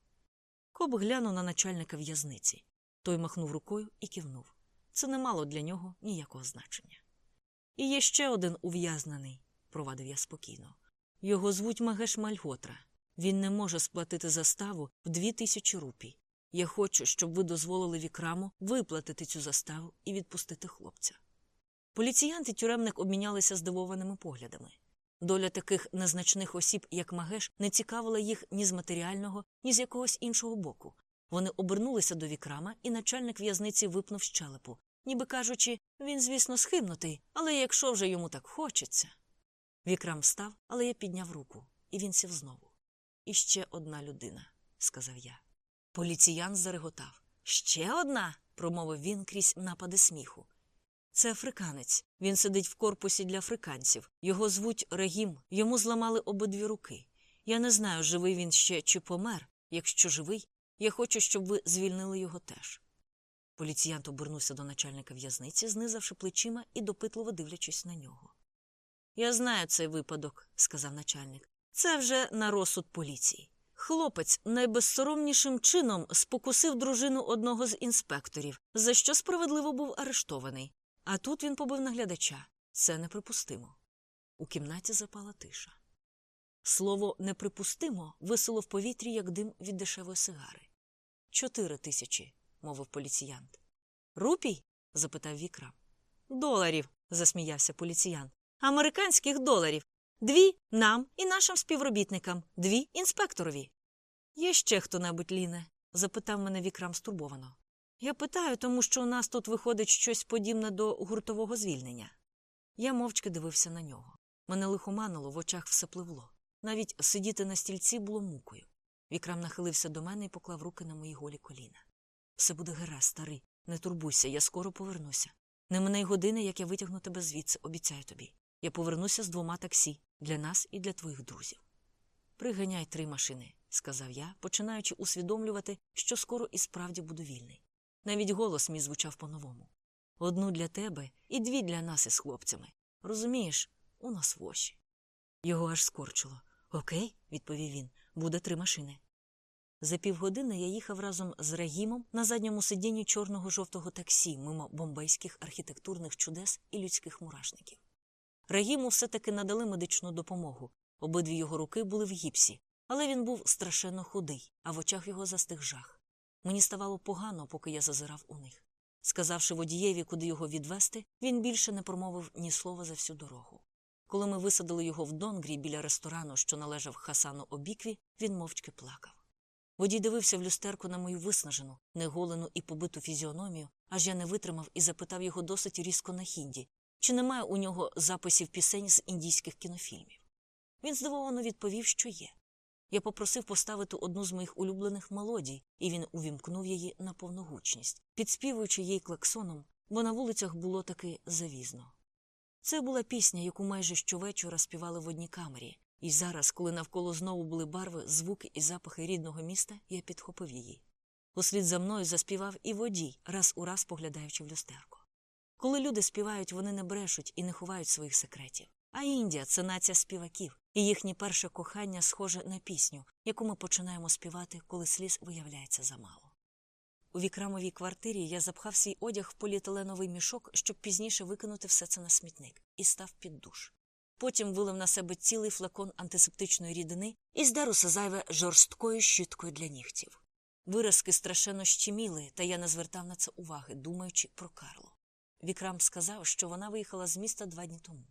Коб глянув на начальника в'язниці. Той махнув рукою і кивнув. Це не мало для нього ніякого значення. І є ще один ув'язнений, провадив я спокійно. Його звуть Магеш Мальготра. Він не може сплатити заставу в дві тисячі рупій. Я хочу, щоб ви дозволили вікраму виплатити цю заставу і відпустити хлопця. Поліціянт і тюремник обмінялися здивованими поглядами. Доля таких незначних осіб, як Магеш, не цікавила їх ні з матеріального, ні з якогось іншого боку. Вони обернулися до вікрама, і начальник в'язниці випнув щелепу, ніби кажучи, він, звісно, схибнутий, але якщо вже йому так хочеться. Вікрам встав, але я підняв руку, і він сів знову. І ще одна людина, сказав я. Поліціян зареготав. Ще одна. промовив він крізь напади сміху. Це африканець. Він сидить в корпусі для африканців. Його звуть Регім, йому зламали обидві руки. Я не знаю, живий він ще чи помер. Якщо живий, я хочу, щоб ви звільнили його теж. Поліціянт обернувся до начальника в'язниці, знизавши плечима і допитливо дивлячись на нього. Я знаю цей випадок, сказав начальник. Це вже на розсуд поліції. Хлопець найбезсоромнішим чином спокусив дружину одного з інспекторів, за що справедливо був арештований. А тут він побив наглядача. Це неприпустимо. У кімнаті запала тиша. Слово неприпустимо висило в повітрі, як дим від дешевої сигари. Чотири тисячі, мовив поліціянт. Рупій? запитав Вікрам. Доларів, засміявся поліціянт. Американських доларів. Дві нам і нашим співробітникам, дві інспекторові. Є ще хто небудь, Ліне? запитав мене Вікрам стурбовано. Я питаю, тому що у нас тут виходить щось подібне до гуртового звільнення. Я мовчки дивився на нього. Мене лихоманило, в очах все пливло. Навіть сидіти на стільці було мукою. Вікрам нахилився до мене і поклав руки на мої голі коліна. Все буде гаразд, старий. Не турбуйся, я скоро повернуся. Не мине й години, як я витягну тебе звідси, обіцяю тобі. Я повернуся з двома таксі для нас і для твоїх друзів. Приганяй три машини, сказав я, починаючи усвідомлювати, що скоро і справді буду вільний. Навіть голос мій звучав по-новому. Одну для тебе і дві для нас із хлопцями. Розумієш, у нас воші. Його аж скорчило. Окей, відповів він, буде три машини. За півгодини я їхав разом з Регімом на задньому сидінні чорного жовтого таксі мимо бомбейських архітектурних чудес і людських мурашників. Регіму все таки надали медичну допомогу. Обидві його руки були в гіпсі, але він був страшенно худий, а в очах його застиг жах. Мені ставало погано, поки я зазирав у них. Сказавши водієві, куди його відвести, він більше не промовив ні слова за всю дорогу. Коли ми висадили його в Донгрі біля ресторану, що належав Хасану обікві, він мовчки плакав. Водій дивився в люстерку на мою виснажену, неголену і побиту фізіономію, аж я не витримав і запитав його досить різко на хінді, чи немає у нього записів пісень з індійських кінофільмів. Він здивовано відповів, що є. Я попросив поставити одну з моїх улюблених мелодій, і він увімкнув її на повну гучність, підспівуючи їй клаксоном, бо на вулицях було таки завізно. Це була пісня, яку майже щовечора співали в одній камері, і зараз, коли навколо знову були барви, звуки і запахи рідного міста, я підхопив її. Услід за мною заспівав і водій, раз у раз поглядаючи в люстерко. Коли люди співають, вони не брешуть і не ховають своїх секретів. А Індія це нація співаків, і їхнє перше кохання схоже на пісню, яку ми починаємо співати, коли сліз виявляється замало. У вікрамовій квартирі я запхав свій одяг в поліетиленовий мішок, щоб пізніше викинути все це на смітник, і став під душ. Потім вилив на себе цілий флакон антисептичної рідини і здер усе зайве жорсткою щіткою для нігтів. Виразки страшенно щеміли, та я не звертав на це уваги, думаючи про Карлу. Вікрам сказав, що вона виїхала з міста два дні тому.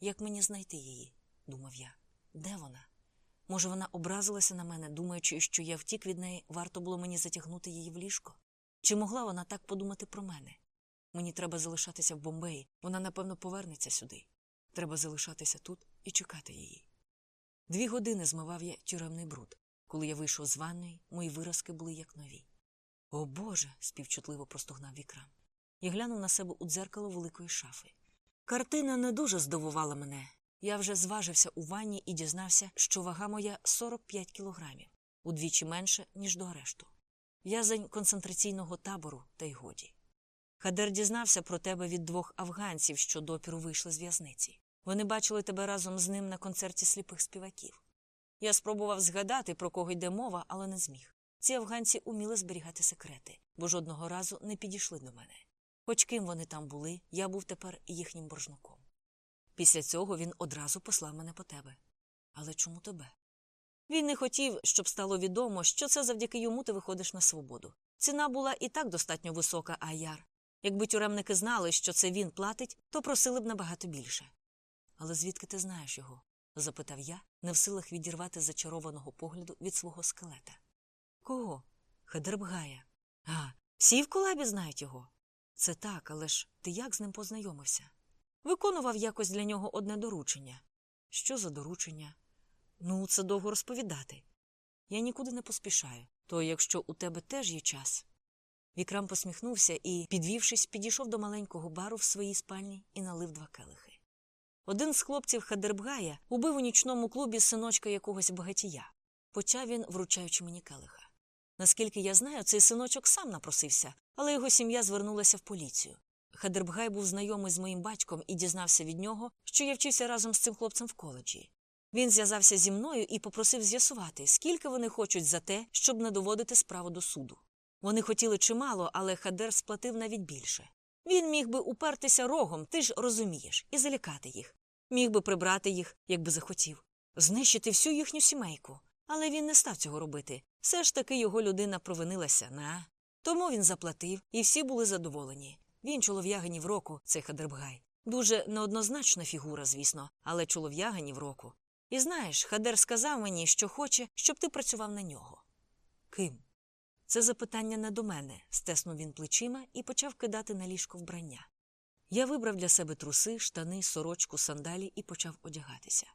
Як мені знайти її? думав я. Де вона? Може, вона образилася на мене, думаючи, що я втік від неї, варто було мені затягнути її в ліжко? Чи могла вона так подумати про мене? Мені треба залишатися в Бомбеї, вона, напевно, повернеться сюди. Треба залишатися тут і чекати її. Дві години змивав я тюремний бруд. Коли я вийшов з ванної, мої виразки були як нові. О Боже. співчутливо простогнав вікрам. Я глянув на себе у дзеркало великої шафи. Картина не дуже здивувала мене. Я вже зважився у ванні і дізнався, що вага моя 45 кілограмів, удвічі менше, ніж до арешту. В'язень концентраційного табору, та й годі. Хадер дізнався про тебе від двох афганців, що допіру вийшли з в'язниці. Вони бачили тебе разом з ним на концерті сліпих співаків. Я спробував згадати, про кого йде мова, але не зміг. Ці афганці уміли зберігати секрети, бо жодного разу не підійшли до мене. Хоч ким вони там були, я був тепер їхнім боржником. Після цього він одразу послав мене по тебе. Але чому тебе? Він не хотів, щоб стало відомо, що це завдяки йому ти виходиш на свободу. Ціна була і так достатньо висока, а яр. Якби тюремники знали, що це він платить, то просили б набагато більше. Але звідки ти знаєш його? запитав я, не в силах відірвати зачарованого погляду від свого скелета. Кого? Хадербгая. А, всі в колабі знають його. Це так, але ж ти як з ним познайомився? Виконував якось для нього одне доручення. Що за доручення? Ну, це довго розповідати. Я нікуди не поспішаю, то якщо у тебе теж є час. Вікрам посміхнувся і, підвівшись, підійшов до маленького бару в своїй спальні і налив два келихи. Один з хлопців Хадербгая убив у нічному клубі синочка якогось багатія. Почав він, вручаючи мені келиха. Наскільки я знаю, цей синочок сам напросився, але його сім'я звернулася в поліцію. Хадербгай був знайомий з моїм батьком і дізнався від нього, що я вчився разом з цим хлопцем в коледжі. Він зв'язався зі мною і попросив з'ясувати, скільки вони хочуть за те, щоб не доводити справу до суду. Вони хотіли чимало, але Хадер сплатив навіть більше. Він міг би упертися рогом, ти ж розумієш, і залякати їх. Міг би прибрати їх, якби захотів, знищити всю їхню сімейку. Але він не став цього робити. Все ж таки його людина провинилася, на. Тому він заплатив, і всі були задоволені. Він чолов'яганів року, цей Хадербгай. Дуже неоднозначна фігура, звісно, але чолов'яганів року. І знаєш, Хадер сказав мені, що хоче, щоб ти працював на нього. Ким? Це запитання не до мене, стеснув він плечима і почав кидати на ліжко вбрання. Я вибрав для себе труси, штани, сорочку, сандалі і почав одягатися.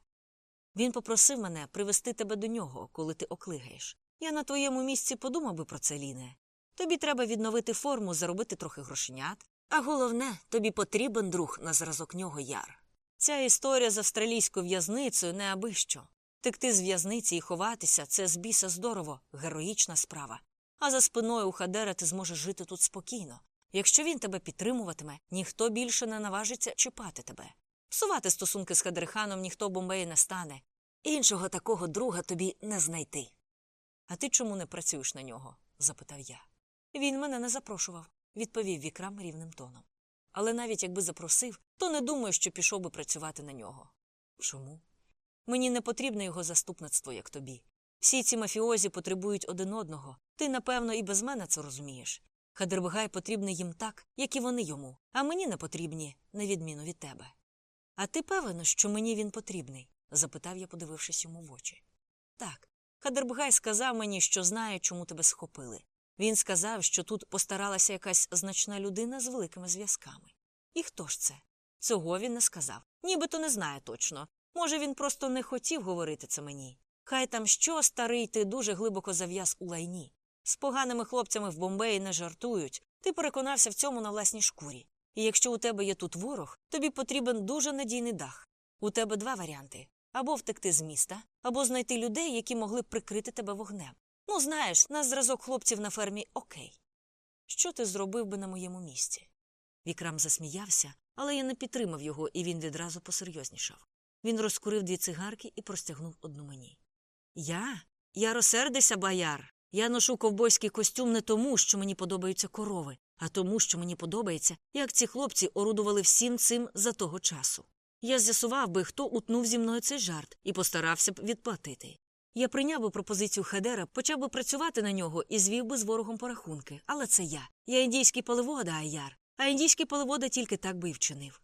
Він попросив мене привести тебе до нього, коли ти оклигаєш. Я на твоєму місці подумав би про це, Ліне. Тобі треба відновити форму, заробити трохи грошенят. А головне, тобі потрібен друг на зразок нього яр. Ця історія з австралійською в'язницею не аби що. Текти з в'язниці і ховатися це з біса здорово, героїчна справа. А за спиною у Хадера ти зможеш жити тут спокійно. Якщо він тебе підтримуватиме, ніхто більше не наважиться чіпати тебе. Псувати стосунки з Хадерханом ніхто Бомбеї не стане. Іншого такого друга тобі не знайти. А ти чому не працюєш на нього? запитав я. Він мене не запрошував, відповів вікрам рівним тоном. Але навіть якби запросив, то не думаю, що пішов би працювати на нього. Чому? Мені не потрібне його заступництво, як тобі. Всі ці мафіозі потребують один одного. Ти, напевно, і без мене це розумієш. Хадербгай потрібний їм так, як і вони йому, а мені не потрібні, на відміну від тебе. А ти певен, що мені він потрібний? запитав я, подивившись йому в очі. Так. Хадербгай сказав мені, що знає, чому тебе схопили. Він сказав, що тут постаралася якась значна людина з великими зв'язками. І хто ж це? Цього він не сказав. Нібито не знає точно. Може, він просто не хотів говорити це мені. Хай там що, старий, ти дуже глибоко зав'яз у лайні. З поганими хлопцями в Бомбеї не жартують. Ти переконався в цьому на власній шкурі. І якщо у тебе є тут ворог, тобі потрібен дуже надійний дах. У тебе два варіанти або втекти з міста, або знайти людей, які могли б прикрити тебе вогнем. Ну, знаєш, на зразок хлопців на фермі окей. Що ти зробив би на моєму місці? Вікрам засміявся, але я не підтримав його, і він відразу посерйознішав. Він розкурив дві цигарки і простягнув одну мені. Я? Я розсердися, бояр. Я ношу ковбойський костюм не тому, що мені подобаються корови, а тому, що мені подобається, як ці хлопці орудували всім цим за того часу. Я з'ясував би, хто утнув зі мною цей жарт, і постарався б відплатити. Я прийняв би пропозицію Хедера, почав би працювати на нього і звів би з ворогом порахунки. Але це я. Я індійський паливода, Аяр, а індійський паливода тільки так би і вчинив.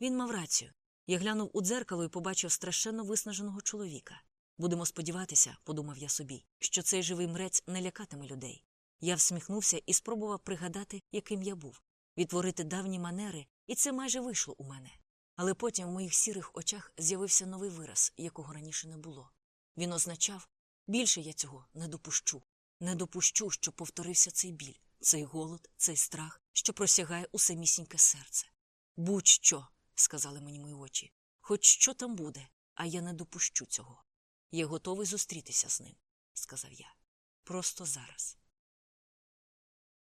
Він мав рацію. Я глянув у дзеркало і побачив страшенно виснаженого чоловіка. Будемо сподіватися, подумав я собі, що цей живий мрець не лякатиме людей. Я всміхнувся і спробував пригадати, яким я був, відтворити давні манери, і це майже вийшло у мене. Але потім в моїх сірих очах з'явився новий вираз, якого раніше не було. Він означав більше я цього не допущу. Не допущу, що повторився цей біль, цей голод, цей страх, що просягає у самісіньке серце. Будь що, сказали мені мої очі, хоч що там буде, а я не допущу цього. Я готовий зустрітися з ним, сказав я. Просто зараз.